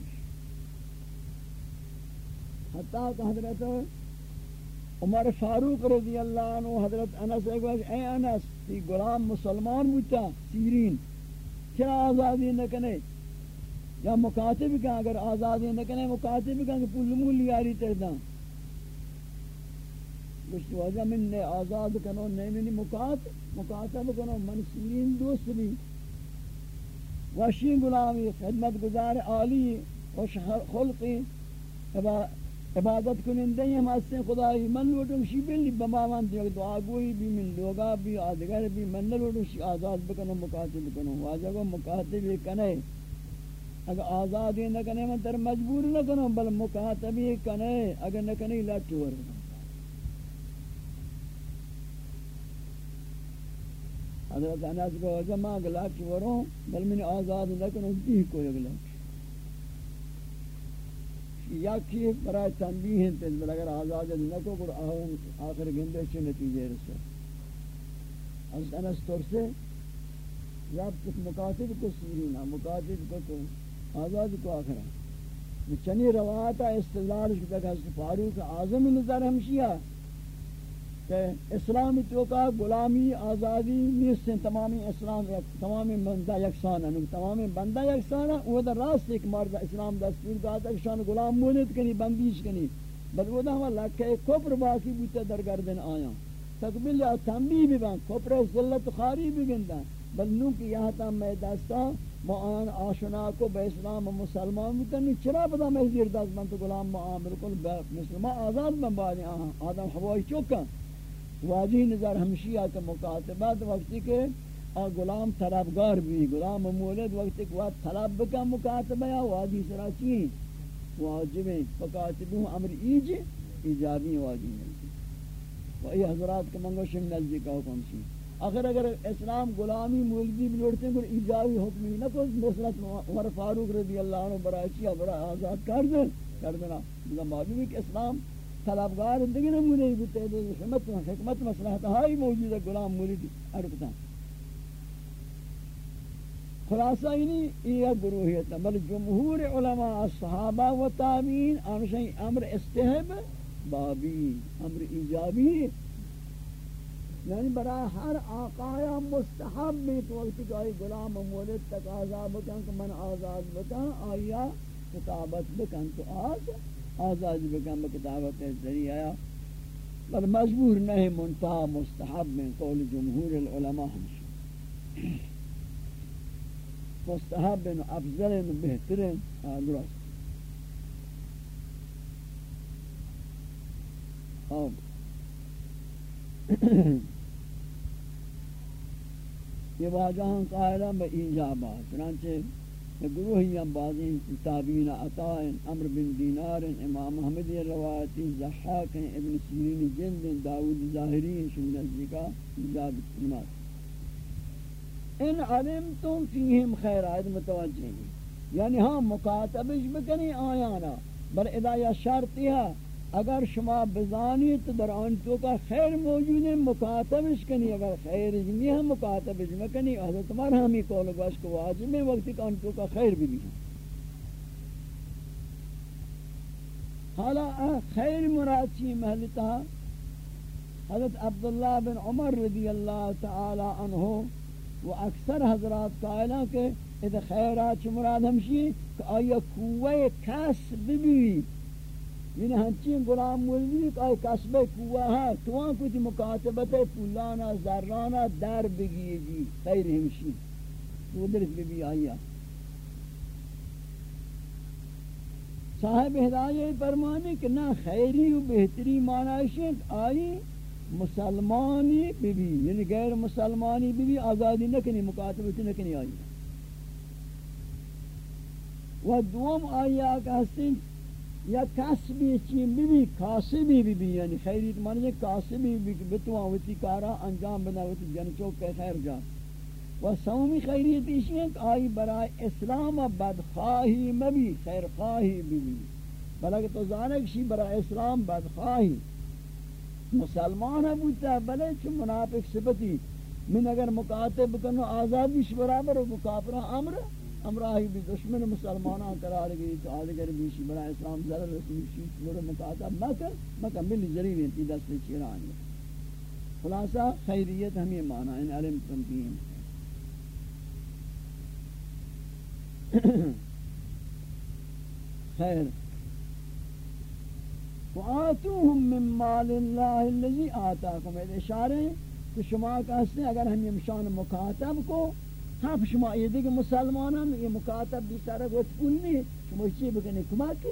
حتیٰ کہ حضرت عمر فاروق رضی اللہ عنہ، حضرت انس ایک وقت اے انس، تی غلام مسلمان بوتا سیرین، کیا آزادی نہ کنے؟ یا مکاتب کا اگر آزادی نہ کنے، مکاتب کا کہ پول مولی یاری ترداں گوشت وجہ من نے آزاد کنو نہیں منی مکات مکاتب کنو من سیرین دوست بھی۔ وشین غلامی، خدمت گزار عالی، خوش خلقی عبادت کنندے ہم اس خدای من لوٹوں شی بلی بما من دیو دعا گوئی بھی، من لوگا بھی آدگر بھی، من لوٹوں شی آزاد بکنو مکاتب کنو واجہ کو مکاتب کنے۔ اگر آزاد نہ کنے، من تر مجبور نہ کنو بل مکاتب کنے۔ اگر نہ کنے لٹور۔ حضرت انس کو جمع گلا کی وروں بل من آزاد نہ کنو دی کو گلا یا کی برای تنبیہ ہیں تے اگر آزاد نہ کو پر آخر گندے چھ نتیجے رسے حضرت انس طور سے رب کس مکاتب کو سیرینا مکاتب کو تو آزاد کو آخر چنی روایت استدلال شکتا کہ حضرت فاروق اعظم نظر ہمشیہ کہ اسلام تو کا غلامی آزادی نیست تمامی اسلام تمامی بندہ یکسان ہیں۔ تمامی بندہ یکسان ہیں، وہ در راست ایک مرد اسلام دستور کا ہے شان غلام مولد کنی، بندیش کنی۔ بل وہ دا ہم لکھے کفر باقی بوتا در گردن آیا تقبل یا تنبیہ بھی بان کفر ذلت خاری بھی گندہ بل نو کی یہاں تا میں دستا، ما آن آشنا کو بے اسلام و مسلمان بودن چرا پدا میں زیر دست بند غلام ما آن مسلمان آزاد بن بانی آہاں آدم حوائی چوکا واجی نظر ہمشی آتا مکاتبات وقتی کے غلام طلبگار بھی، غلام مولد وقتی کہ وقت طلب بکا مکاتبہ یا واجی سرا چین واجبیں فکاتبوں امر ایج ایجابی واجی ملتی و ای حضرات کے منگو شم نزدی کا حکم سی آخر اگر اسلام غلامی مولدی بلوڑتے ہیں کہ ایجابی حکمی نہ تو نصرت عمر فاروق رضی اللہ عنہ برای چیا برای آزاد کر دیں کر دینا۔ مطلب معلوم ہے کہ اسلام طلبگار دیگه نمونه ای بوده حکمت و حکمت مصلحت های موجوده غلام مرید ارکتا خلاصہ اینی یہ گروہیت بل جمہور علماء الصحابہ و تابعین آنشان امر استحب استحبابی امر ایجابی. یعنی برای ہر آقایا مستحب بھی تو وقت کہ آئی غلام مولد تک آزاد بکن کہ من آزاد بکن، آیا کتابت بکن. تو آج آزاد بکن بکتابت ذریعہ آیا. بل مجبور نہیں منتہا مستحب میں قول جمہور العلماء ہمشہ مستحب افضل بہترین درست. خوب یہ واجہاں قائلہ با ایجابا چنانچہ گروہی ہم بعضی تابعین عطائن عمر بن دینار، امام محمد روایتی زحاق ابن سیرین جلد داود ظاہرین شن نزدیکا ایجاب مناسب ان علمتم فیہم خیر متوجہ یعنی ہاں مکاتبش بکنی آیانا، بل ادا یا شرطی ہے اگر شما بزانی تو در آن تو کا خیر موجود ہے مکاتبش کنی، اگر خیر جمی ہے مکاتبش مکنی، حضرت مار ہمی قول گوش کو واجب ہے وقتی کہ ان تو کا خیر بھی بھی حالا خیر مراد چی محلتا حضرت عبداللہ بن عمر رضی اللہ تعالی عنہ و اکثر حضرات قائلہ کہ ادھا خیرات چی مراد ہمشی کہ آیا کوئے کسب بھی یعنی ہنچین غلام مولوی کہ آئی کسب کوئے ہے تو توان کچھ مکاتبت پولانا ذرانا در بگیے جی خیر ہمشی وہ درس بھی بھی آیا صاحب ہدایہ فرمانے کہ نہ خیری و بہتری معنی آئی مسلمانی بی بی یعنی غیر مسلمانی بی بی آزادی نکنی، مکاتبت نکنی آئی و دوم آیا کہستیں یا کسبی چین بی بی کاسبی بی بی یعنی خیریت مانی کاسبی بی بی بتوان وطی کارا انجام بنا وطی جنچوک یعنی کے خیر جان. و سومی خیریت اسی ہیں کہ آئی برای اسلام بدخواہی مبی خیرخواہی بی بی بلکہ تو زانک شی برای اسلام بدخواہی مسلمان ہے بودتا ہے بلے چھ منافق صفتی. من اگر مکاتب کنو آزادیش برابر ہو کافرہ امر امراہی بھی دشمن مسلمانہ قرار گئی تو آدھگر بیشی بڑا اسلام ضرر رسمی شیط مرو مکاتب مکر مکر ملی ضریب انتی دست چیران ہے خلاصہ، خیریت ہمیں معنی ان علم تنبیم *coughs* خیر۔ وآتوهم من مال الله الذي آتاكم اید اشارے کہ شما کہتے ہیں، اگر ہم یہ مشان مکاتب کو ہاں شما یہ دیکھ مسلمانان یہ مکاتب بھی سارا گوچ پول نہیں شما چی بکنی کمک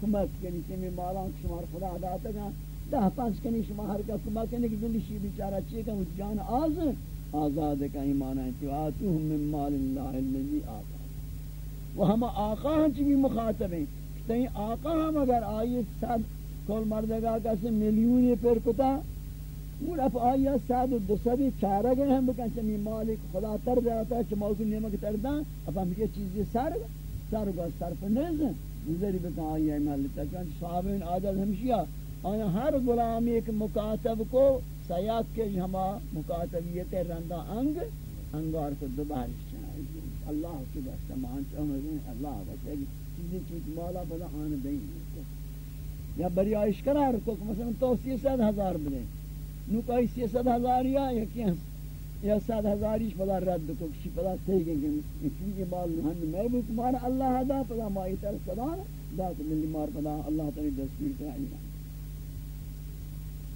کمک کنی کمی مالان شما خدا عداتا گا دہ پانچ کنی شما ہر کا کمک کنی کہ دلی شی بیچارہ چی کہ جان آز آزاد کا ایمان ہے تو آتوهم من مال الله الذي آتاكم وہ ہم آقا ہم چی بھی مخاطب ہیں کہ آقا ہم اگر آئیے صد کل مردگا کسی ملیونی پر کتا اور اپ آیا ساد و دو سبی چارہ گئے ہم بکن چمی مالک خدا تر دیتا ہے چما کو نعمت تر دا اب ہم یہ چیزی سر سر گا سر پر نیزن نظری بکن آیا مالتا چون صحابین عادت ہمشیا آیا ہر غلامی ایک مکاتب کو سیاد کے ہما مکاتبیت رندہ انگ، انگار کو دوبارش چاہیے۔ اللہ کی بس مان چاہیے اللہ بس چیزی چیز مولا بلا آن دیں۔ یا بری آئیش قرار کو، مثلا تو سی ہزار بدے نو کئی سی سد ہزار یا یکی یا سد ہزاریش پدا رد کو کشی پدا تی گئے کہ چونکہ بال نوہن میں بھی کمارا اللہ دا پدا مائی تر صدا، دا تو ملی مار پدا، اللہ تعالی دستور کرائی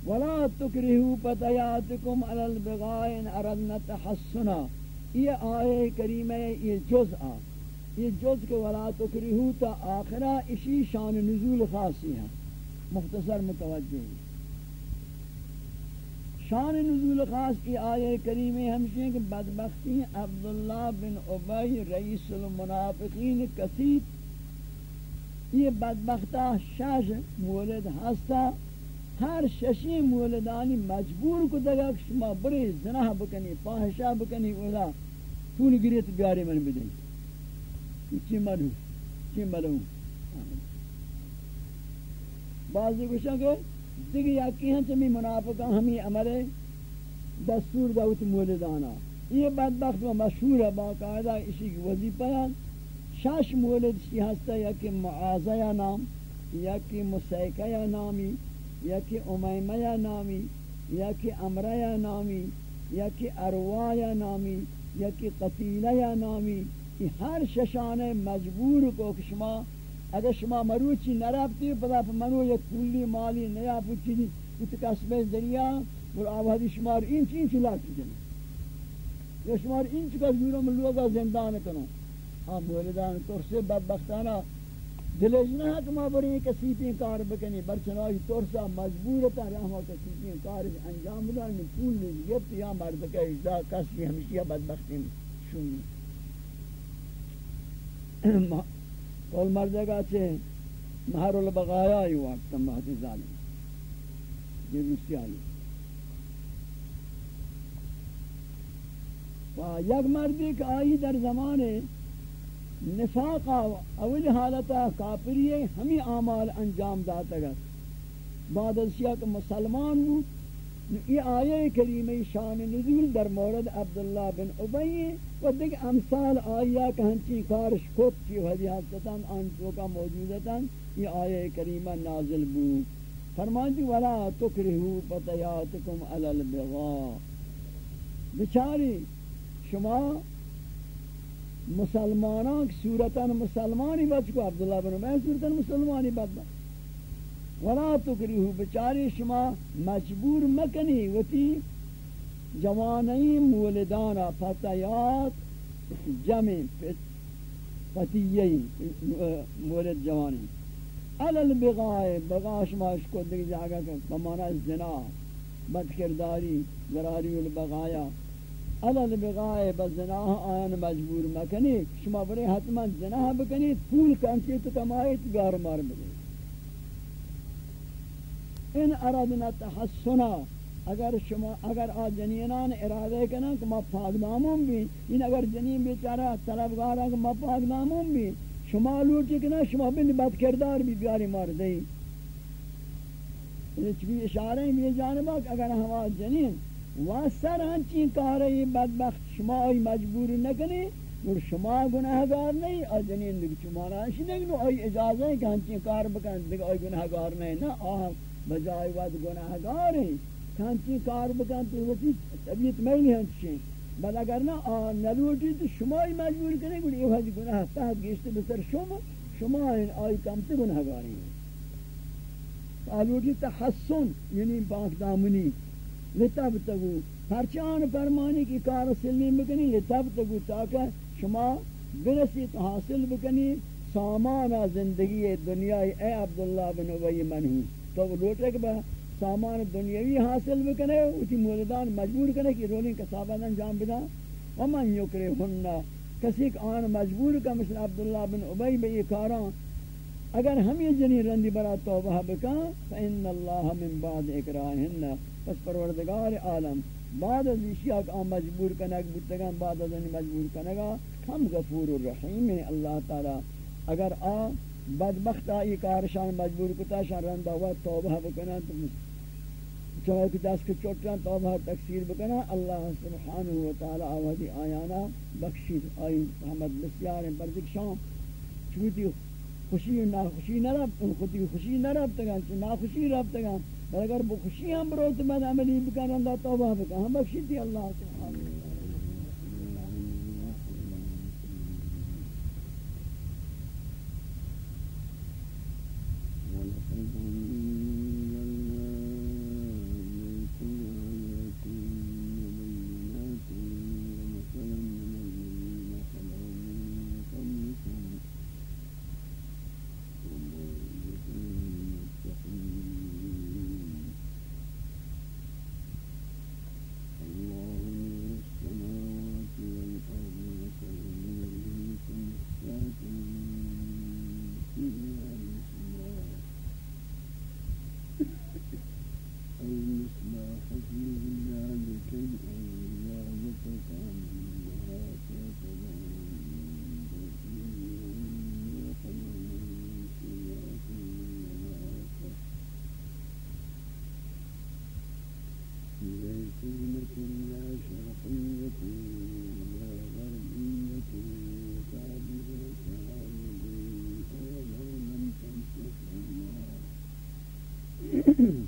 ولا تکرہو پتیاتکم علی البغائن اردنا تحسنا۔ یہ آئے کریمہ یہ جز آ۔ یہ جز کے ولا تکرہو تا آخرہ اسی شان نزول خاصی ہیں۔ مختصر متوجہ ہیں۔ شان نزول خاص کی آیہ کریمہ ہمشہ کہ بدبختی عبداللہ بن عبی رئیس المنافقین کثیب یہ بدبختہ شاش مولد ہستا ہر ششی مولدانی مجبور کو دگا کہ شما بری زناہ بکنی پاہشہ بکنی اولا پول گریت بیاری من بدنی چی مرو؟ چی مرو؟ بعضی گوشا کہ دیگه یکی ہیں چمی منافقہ ہمی عملے دستور دوت مولدانا۔ یہ بدبخت و مشہور ہے باقاعدہ اسی کی وظیفہ ہے۔ شش مولد شی ہستا یکی معاذہ یا نام یکی مسیقہ یا نامی، یا کہ امیمہ نامی، یا کہ امرہ نامی، یا کہ اروا یا نامی، یا کہ قتیلہ یا نامی یہ ہر ششان مجبور کو کہ شما اگر شما مروچی نرابتی پدا پا منو یا پولی مالی نیا پوچی کت کسب ذریعہ اور آبادی شمار این چین چلا کی جنی یا شمار این چکا زورا ملوگا زندان کنو. ہاں مولدان ترسے بدبختانا دلش نہ ہے کہ ما بری کسی پہ کار بکنی برچنائی ترسا مجبورتا رحمہ کسی پہ کار انجام دار میں پول نہیں یا مرد کا اجزا کسی ہمشیہ بدبختی شونی. *clears throat* کول مردے گا چھے مہر البغایا ہی وقت بہت ظالم. یہ روسی آلی و یک مردی کہ آئی در زمان نفاق اول حالتا کافری ہمیں اعمال انجام داتا گا بعد از کہ مسلمان بود یہ آیه کریمه شان نزول در مورد عبدالله بن عبی و دیگه امثال آیه که هنچی کارش کت چی و حدیثتان آنچو کا موجودتان یہ آیه کریمه نازل بود. فرمانتی ولا تکرهو پتیاتکم علی البغا بچاری شما مسلمانان صورتان مسلمانی بچ کو عبداللہ بن عبی صورتان مسلمانی بچ ولا تکریہو بچاری شما مجبور مکنی وتی جوانی مولدانا فتیات جمع فتیئی مولد جوانی. علل بغائے بغاش ماش کو دیکھ جاگا کہ بمانا زنا، بدکرداری، ضراری البغایا. علل بغائے بزنا آیان مجبور مکنی. شما برے حتما زنا بکنی پول کنچی تو کمائی گار مار ملے. ان ارادنا تحسنا. اگر شما اگر آ جنینان ارادے کنا کہ ما پاک نامون بھی ان اگر جنین بیچارہ طلبگار ما پاک نامون بھی شما لوٹی کنا شما بن بد کردار بھی بیاری مار دئی یہ چوی اشارہ ہیں یہ اگر ہوا جنین واسر ہنچی کاری بدبخت شما آئی مجبور نکنی اور شما گناہگار نہیں اور جنین دیکھ شما راشی نہیں آئی اجازہ ہے کہ کار بکن دیکھ آئی گناہگار نہیں نا بجائے وقت گناہگار ہیں کانچی کار بکن؟ تو وقتی طبیعت میں نہیں ہنچیں بل اگر نہ آن نلوٹی تو شمائی مجبور کریں گوڑی یہ وقت گناہ تحت گیشتے بسر شما شما ہیں آئی کمتے گناہگار ہیں آلوٹی تحسن یعنی پاک دامنی. لطب تگو. پرچان فرمانی کی کار سلمی بکنی لطب تگو تاکہ شما برسیت حاصل بکنی. سامان زندگی دنیای اے عبداللہ بن عبی منہی تو لوٹے کہ سامان دنیاوی حاصل بکنے، اسی مولدان مجبور کرنے کہ رولنگ کسابت انجام بدا۔ ومن یکرے ہننا کسی آن مجبور کا مثل عبداللہ بن عبی بئی کاران اگر ہم یہ جنی رندی برا توبہ بکا فإن اللہ من بعد اکراہن پس پروردگار عالم، بعد از اشیاء آن مجبور کنک بودتگان بعد از انہی مجبور کنگا، ہم غفور الرحیم ہیں۔ اللہ تعالی، اگر آن بدبخت آئی کارشان، مجبور کتا شان رندہ ہوا توبہ بکنا چوہے کی دست کے چوٹان توبہ تکثیر بکنا اللہ سبحانہ وتعالی آوازی آیانا بخشید۔ آئی محمد بسیار بردک شام۔ چوتی خوشی و ناخوشی نرابت ان خودی خوشی نرابت گا ناخوشی رابت گا اگر بخوشی ہم بروت بد عملی بکنا اللہ توبہ بکنا ہم بخشیدی اللہ سبحانہ Mm-hmm. *clears throat*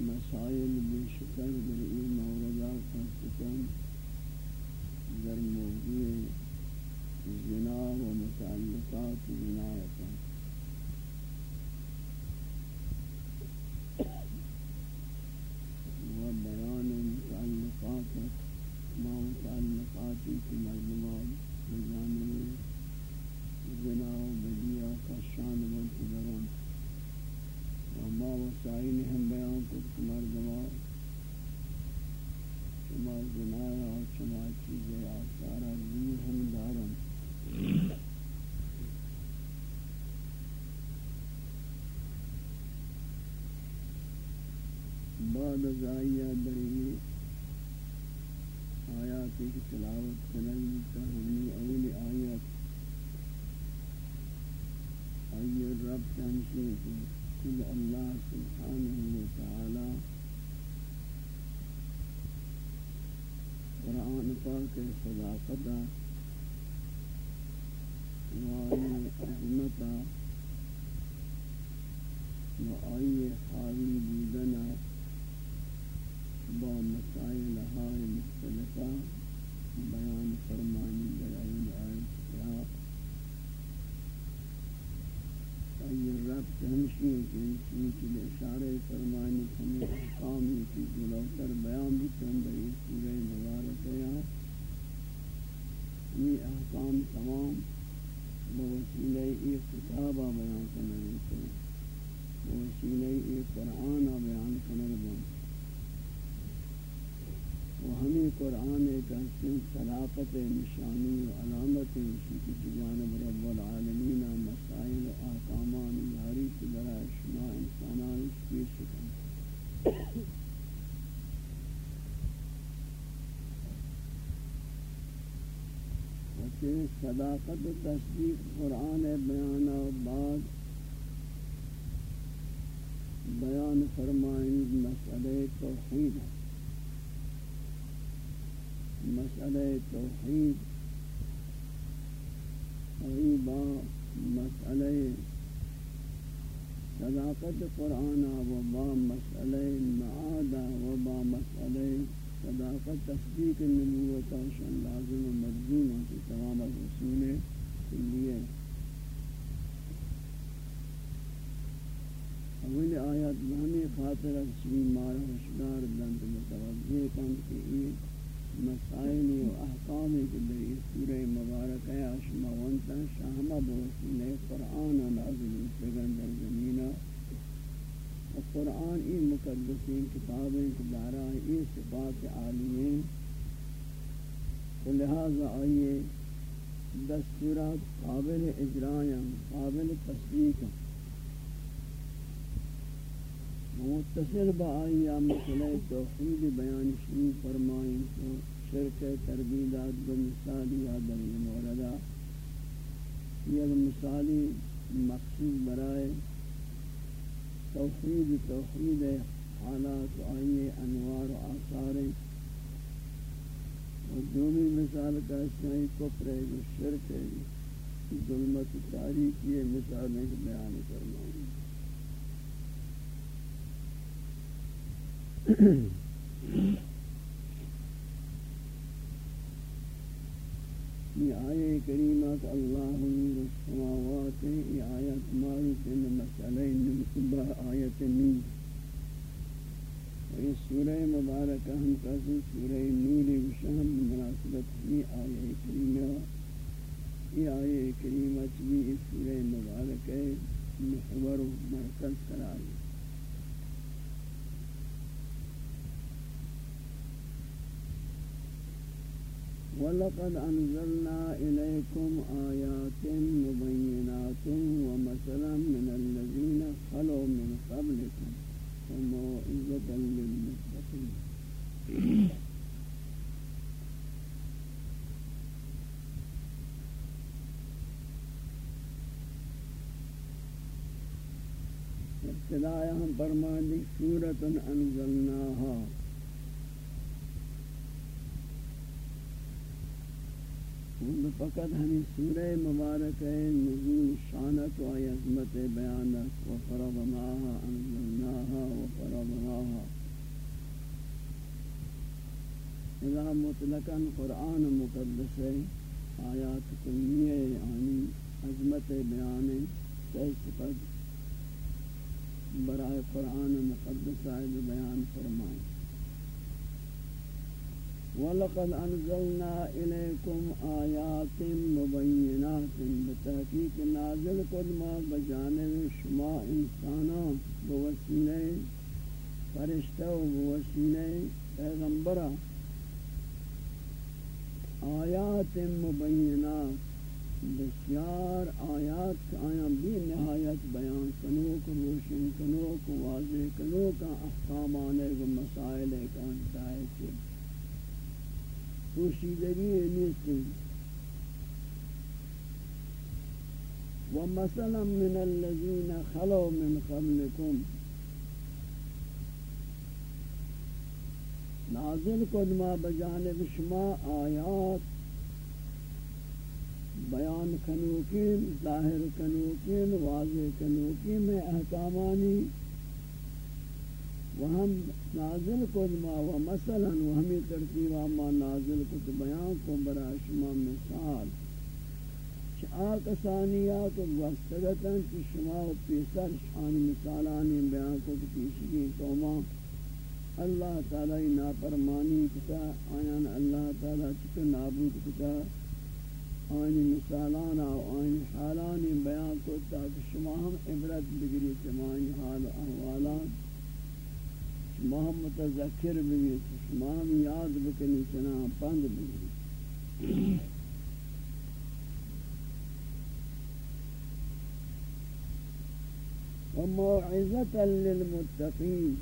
مسائل بشکر در این موردات خاصتاً در موضوع زنا و متعلقات جنایتا مرد زائیہ دریئے آیات کی تلاوت کنن تحمی أول آیات ای رب تنشی کل اللہ سبحانہ وتعالی قرآن پاک صداقتہ صداقت و تصدیق، قرآن بیان و بعد بیان فرمائیں مسئلہ توحید مسئلہ توحید با مسئلہ صداقت قرآن و با مسئلہ معادہ و با مسئلہ صداقت، تصدیق نبوت شن لازم و مجزوم کی تمام رسول کلیے اول آیات بہمی خاطر اچھی مارا حشدار دند متوجہ کن کہ یہ مسائل و احکام کے در سورہ مبارک ہے اشما ونتا شاہمہ بوسیلہ قرآن نازل شگن در زمینہ قرآن این مقدسین، کتابیں کے دارا یہ صفات عالیہیں لہذا آئیے دستورات قابل اجرائیں، قابل تصدیق۔ متصل با آیا مسئلہ توحید بیان شروع فرمائیں تو شرک تربیدات دو مثالی آدم موردہ یہ مثالی مقصود برائے توحید توحید حالات آئیے انوار و آثار. اور جو بھی مثال کا اسنائی کفر ہے، جو شرک ہے، ظلمت تاریخی مثالیں بیان فرمائیں *clears throat* آئے کریمات اللہ نور السماوات ای آیت معروف ان مسئلہ نبا آیت نور۔ یہ سورہ مبارکہ ہم کہتے ہیں سورہ نور وشہم مناسبت ہی آئے کریمہ۔ ای آئے کریمہ چبی اس سورہ مبارکہ محور و مرکز قرار ولقد أنزلنا إليكم آيات مبينات ومثلا من الذين خلوا من قبلكم وموعظة للمتقين. ابتداء ہم فرمان سورة أنزلناها. فقط ہمیں سورہ مبارک ہے نزول شانت و عظمت بیانت و فرضناها انزلناها و فرضناها اذا مطلقا قرآن مقدس ہے آیات کلیہ یعنی عظمت بیان سی صفت برائے قرآن مقدس آئے بیان فرمائیں ولقد انزلنا اليكم آيات مبينات بتحقیق نازل قدما بجانب شما انسانان، بوسیلے فرشتہ و بوسیلے پیغمبرہ آیات مبینات، بسیار آیات آیا بھی نہایت بیان کنوک، روشن کنوک، واضح کنوک احکامان و مسائل کا انتہائی چیز پوشیدگی نیستی. ومثلا من الذين خلوا من قبلكم نازل قدما بجانب شما آیات. بیان کنوکین ظاہر کنوکین واضح کنوکین میں احکامانی. وہم نازل کو ما و مثلا و ہمی ترتیبا ما نازل کو بیان کو برا شما مثال چھ آکسانیات و وستگتاں چھ شما و پیسر شان مثالانی بیان کو پیشگی توما اللہ تعالی نافرمانی کتا آیان اللہ تعالی چکا نابود کتا آئین مثالانا و آئین حالانی بیان کو تاکہ شما ہم عبرت بگری تمام حال و احوالان ماہ متذکر بھی ماہ یاد بکنی چنا پند بھی وموعظة للمتقين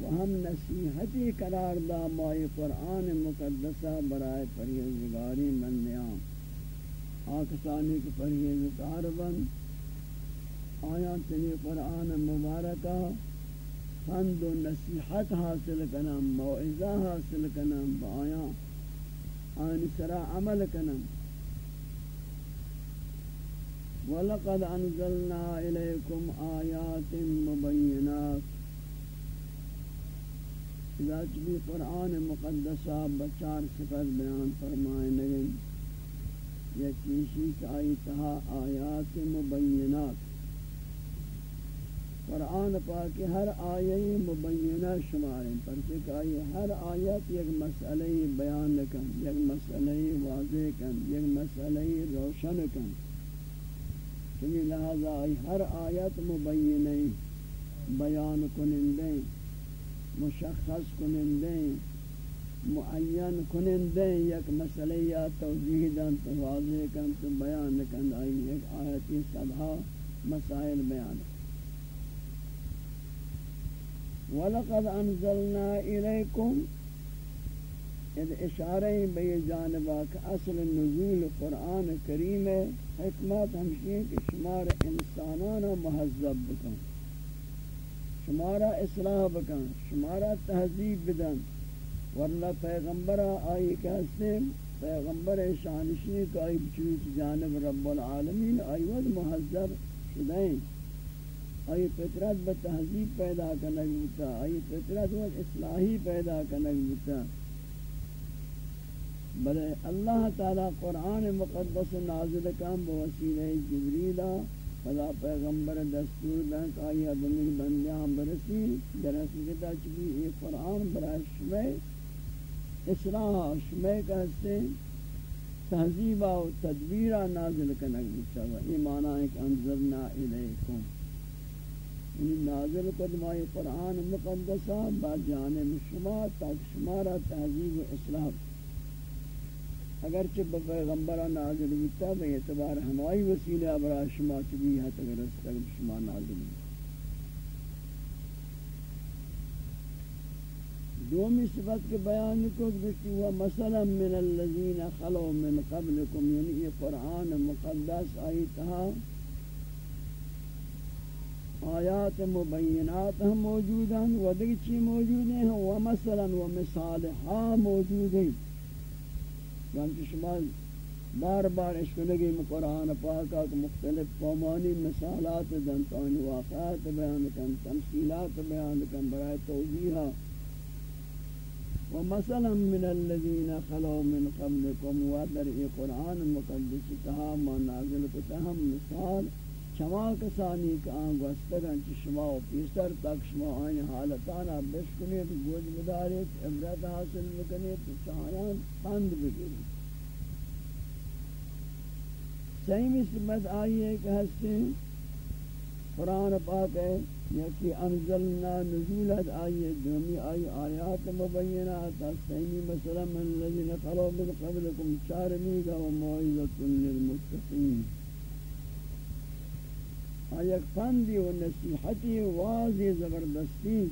وهم نصیحتی قرار دا مائی قرآن مقدسہ برائے پریزگاری بندیاں آکسانی کے پریزگار بند آیا تنی قرآن مبارکہ۔ فند و نصیحت حاصل کنم، موعظہ حاصل کنم بایا آن سرا عمل کنم. ولقد انزلنا الیکم آیات مبینات. اذا چبی قرآن مقدسہ بچار صفت بیان فرمائے نگن یہ چیشی کہ تہا آیات مبینات. قرآن پاک ہر آیے مبینہ شمار پر کہ آئی ہر آیت یک مسئلہ بیان کن یک مسئلہ واضح کن، یک مسئلہ روشن کن۔ چنی لہذا آئی ہر آیت مبینہ بیان کنندے، مشخص کنندے، معین کنندے، یک مسئلہ یا توضیح دن تو واضح کن تو بیان کن آئی ایک آیتی صدحہ مسائل بیان۔ کن ولقد انزلنا الیکم اذ اشارہ بے جانباک اصل نزول قرآن کریم حکمت ہمشی کہ شمار انسانانا محذب بکن شمارا اصلاح بکن شمارا تہذیب بدن، ورنہ پیغمبرہ آئی کہستے پیغمبر شانشی کو آئی بچوت جانب رب العالمین آئی ود محذب شدہیں آئی فطرت با تہذیب پیدا کنک بتا آئی فطرت و اصلاحی پیدا کنک بتا بلے اللہ تعالی قرآن مقدس نازل کام بوسیلہ جبریلہ خدا پیغمبر دستور دن کہ آئی آدمی بندیاں برسی درس کتا چکی یہ قرآن برای شمع، اصلاح شمع کہتے ہیں۔ تہذیب و تدبیر نازل کنک بیتا و یہ معنی ہے کہ انزلنا الیکم یعنی نازل قدمائی قرآن مقدسہ با جانب شما تاک شمارا تہذیب و اصلاح. اگرچہ پیغمبرہ نازل بیتا بے اعتبار ہمائی وسیلہ برا شما چبی ہے تک رستگ شما نازل بیتا دومی صفت کے بیان کو گشتی ہوا، مثلا من الذین خلو من قبلکم یعنی یہ قرآن مقدس آئی تہا آیات مبینات ہم موجود ہیں و دیکھ چی موجود ہیں، و مثلا و مثالحا ہاں موجود ہیں۔ یعنی شما بار بار عشق لگی میں قرآن پاکا کہ مختلف قومانی مثالات دنتانی واقعات بیان کن، تمثیلات بیان کن برای توضیحہ ومثلا من الذين خلو من قبلكم ودر ای قرآن مقدس تہا ما نازل کتہم مثال شما کسانی کا آن گوستگن چی شما و پیسر تک شما آئین حالتانا بشکنیت گوز مداریت عبرت حاصل بکنیت چاہیان پند بگیری صحیح مثبت آئیے کہ ہستے قرآن پاک ہے یکی انزلنا نزولت آئی دومی آئی آیات مبینات استینی مثلا من الذین خلو من قبلکم چارمیگا و معیزت للمتقین. آیک فندی و نصیحتی واضح زبردستی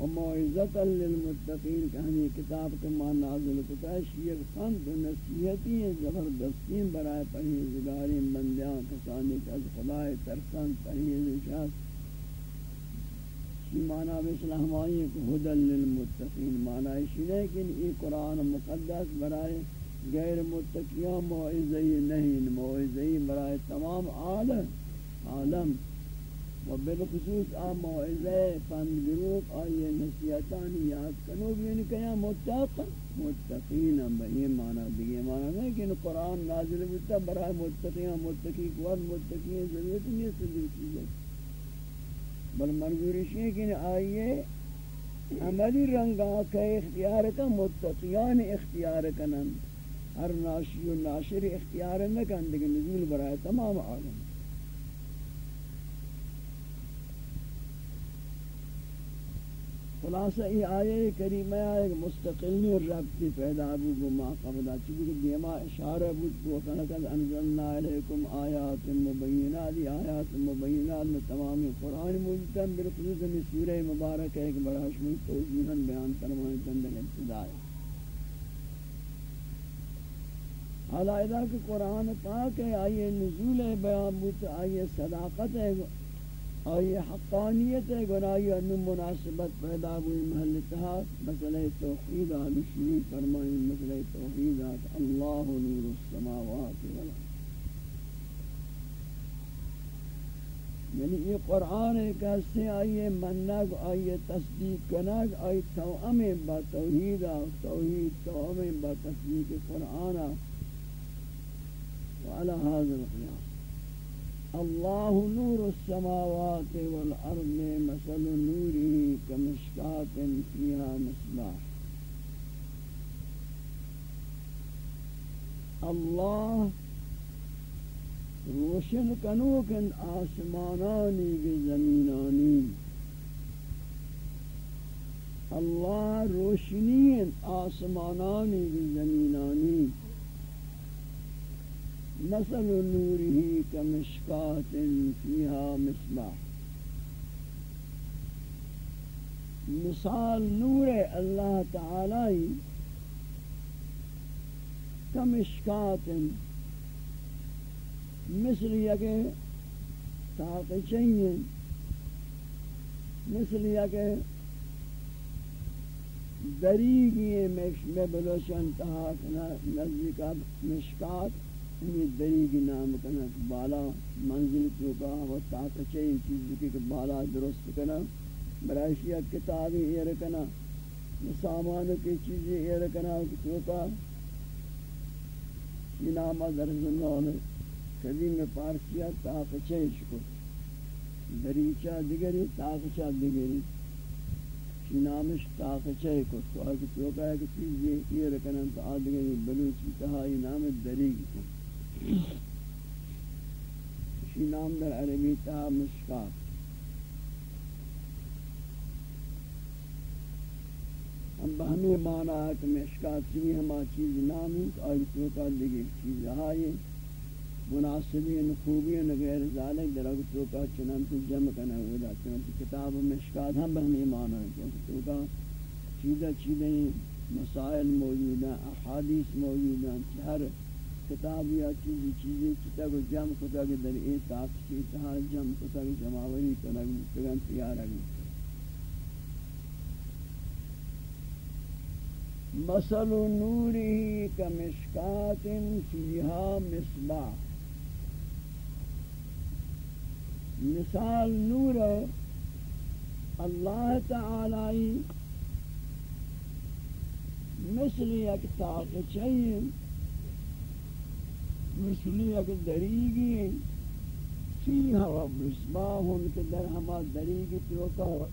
و معیزت للمتقین کہ ہمیں کتاب کے معنی نازل کتاش یک فند و نصیحتی زبردستی برای پرہیزگاری بندیاں، کسانی کہ از خدای ترسان پرہیز شاست معنی مثل ہمائی ہدل للمتقین، معنی اسی لیکن یہ قرآن مقدس برائے غیر متقیاں موعظی نہیں موعظی برائے تمام عالم۔ عالم و بالخصوص آ موعظہ پند گروپ آئی نصیحتانی یاد کنو یعنی کیا متق متقین بہی معنی دیگے معنی نہیں کہ قرآن نازل ہوتا برائے متقیاں متقی کو متقین ضرورت نہیں ہے چیزیں بل منظور ہے کہ آئیے عملی رنگا کا اختیار کا، متقیان اختیار کنن ہر ناشی و ناشر اختیار نہ کن، لیکن نزول برائے تمام عالم۔ خلاصہ یہ آیے کریمہ ایک مستقل ربطی پیدا ابو گما قبلا چونکہ دیما اشارہ بود کو کنکل انزلنا علیکم آیات مبینات آیات مبینات میں تمام قرآن موجود بالخصوص میں سورہ مبارک ایک بڑا شمول توجیہاً بیان فرمائے چندن ابتدائی. حالا ادا کہ قرآن پاک ہے آئیے نزول بیان بود آئیے صداقت ہے آئی حقانیت ہے، گناہی انو مناسبت پیدا ہوئی محل اتحاد مسئلہ توحید آلوشنی فرمائی، مسئلہ توحید آت اللہ نور السماوات والارض۔ یعنی یہ قرآن ایک ایسے آئیے منگ آئیے تصدیق کنگ، آئی توام با توحید توحید توام با تصدیق قرآن۔ وعلى هذا القيام اللہ نور السماوات والارض مثل نوره كمشكات فيها مصباح اللہ روشن کنوکن آسمانانی بھی زمینانی۔ اللہ روشنی آسمانانی بھی زمینانی۔ مثل نوره كمشكات فيها مصباح. مثال نور اللہ تعالی کمشکات مثل یک تاقچین، مثل یک دریگی میں بلوشن تاق نزدیک مشکات یہ دری کی نام کنا، بالا منزل تو کا وہ طاقت چاہیے چیز کی کہ بالا درست کنا برائشیا کتابی ایر کنا، سامان کی چیزیں ایر کنا تو کا یہ نامہ در زمان قدیم پارسیہ تاقچہ شکر دریچہ دگری تاقچہ دگری کی نامش تاقچہ کو، تو اگر تو کہا کہ چیز یہ رکنن تو آدگری بلوچی تہائی نام دریگ کو۔ شی نام در عربی تا مشکات ہم بہمی مانا ہے کہ مشکات چوی ہما چیز نامی آئی تو کا دیگی چیز آئی مناسبین خوبین غیر ذالک در اگر تو کا چنانتی جمع کنا ہودا چنانتی کتاب مشکات ہم بہمی مانا ہے کہ تو کا چیزہ چیزیں مسائل موجود ہیں احادیث موجود ہیں ہر کتاب یا چیزی چیزی کتا کو جمع کتا کہ در اے این تاقسی اتحاد جمع کتا کہ جمعوری کنگ مستگن تیار اگر مثل نوره كمشكات فيها مصباح. مثال نور اللہ تعالی مثل یک تاقچه مثل یک دریگی فیها مصباح کہ در ہما دریگی توقع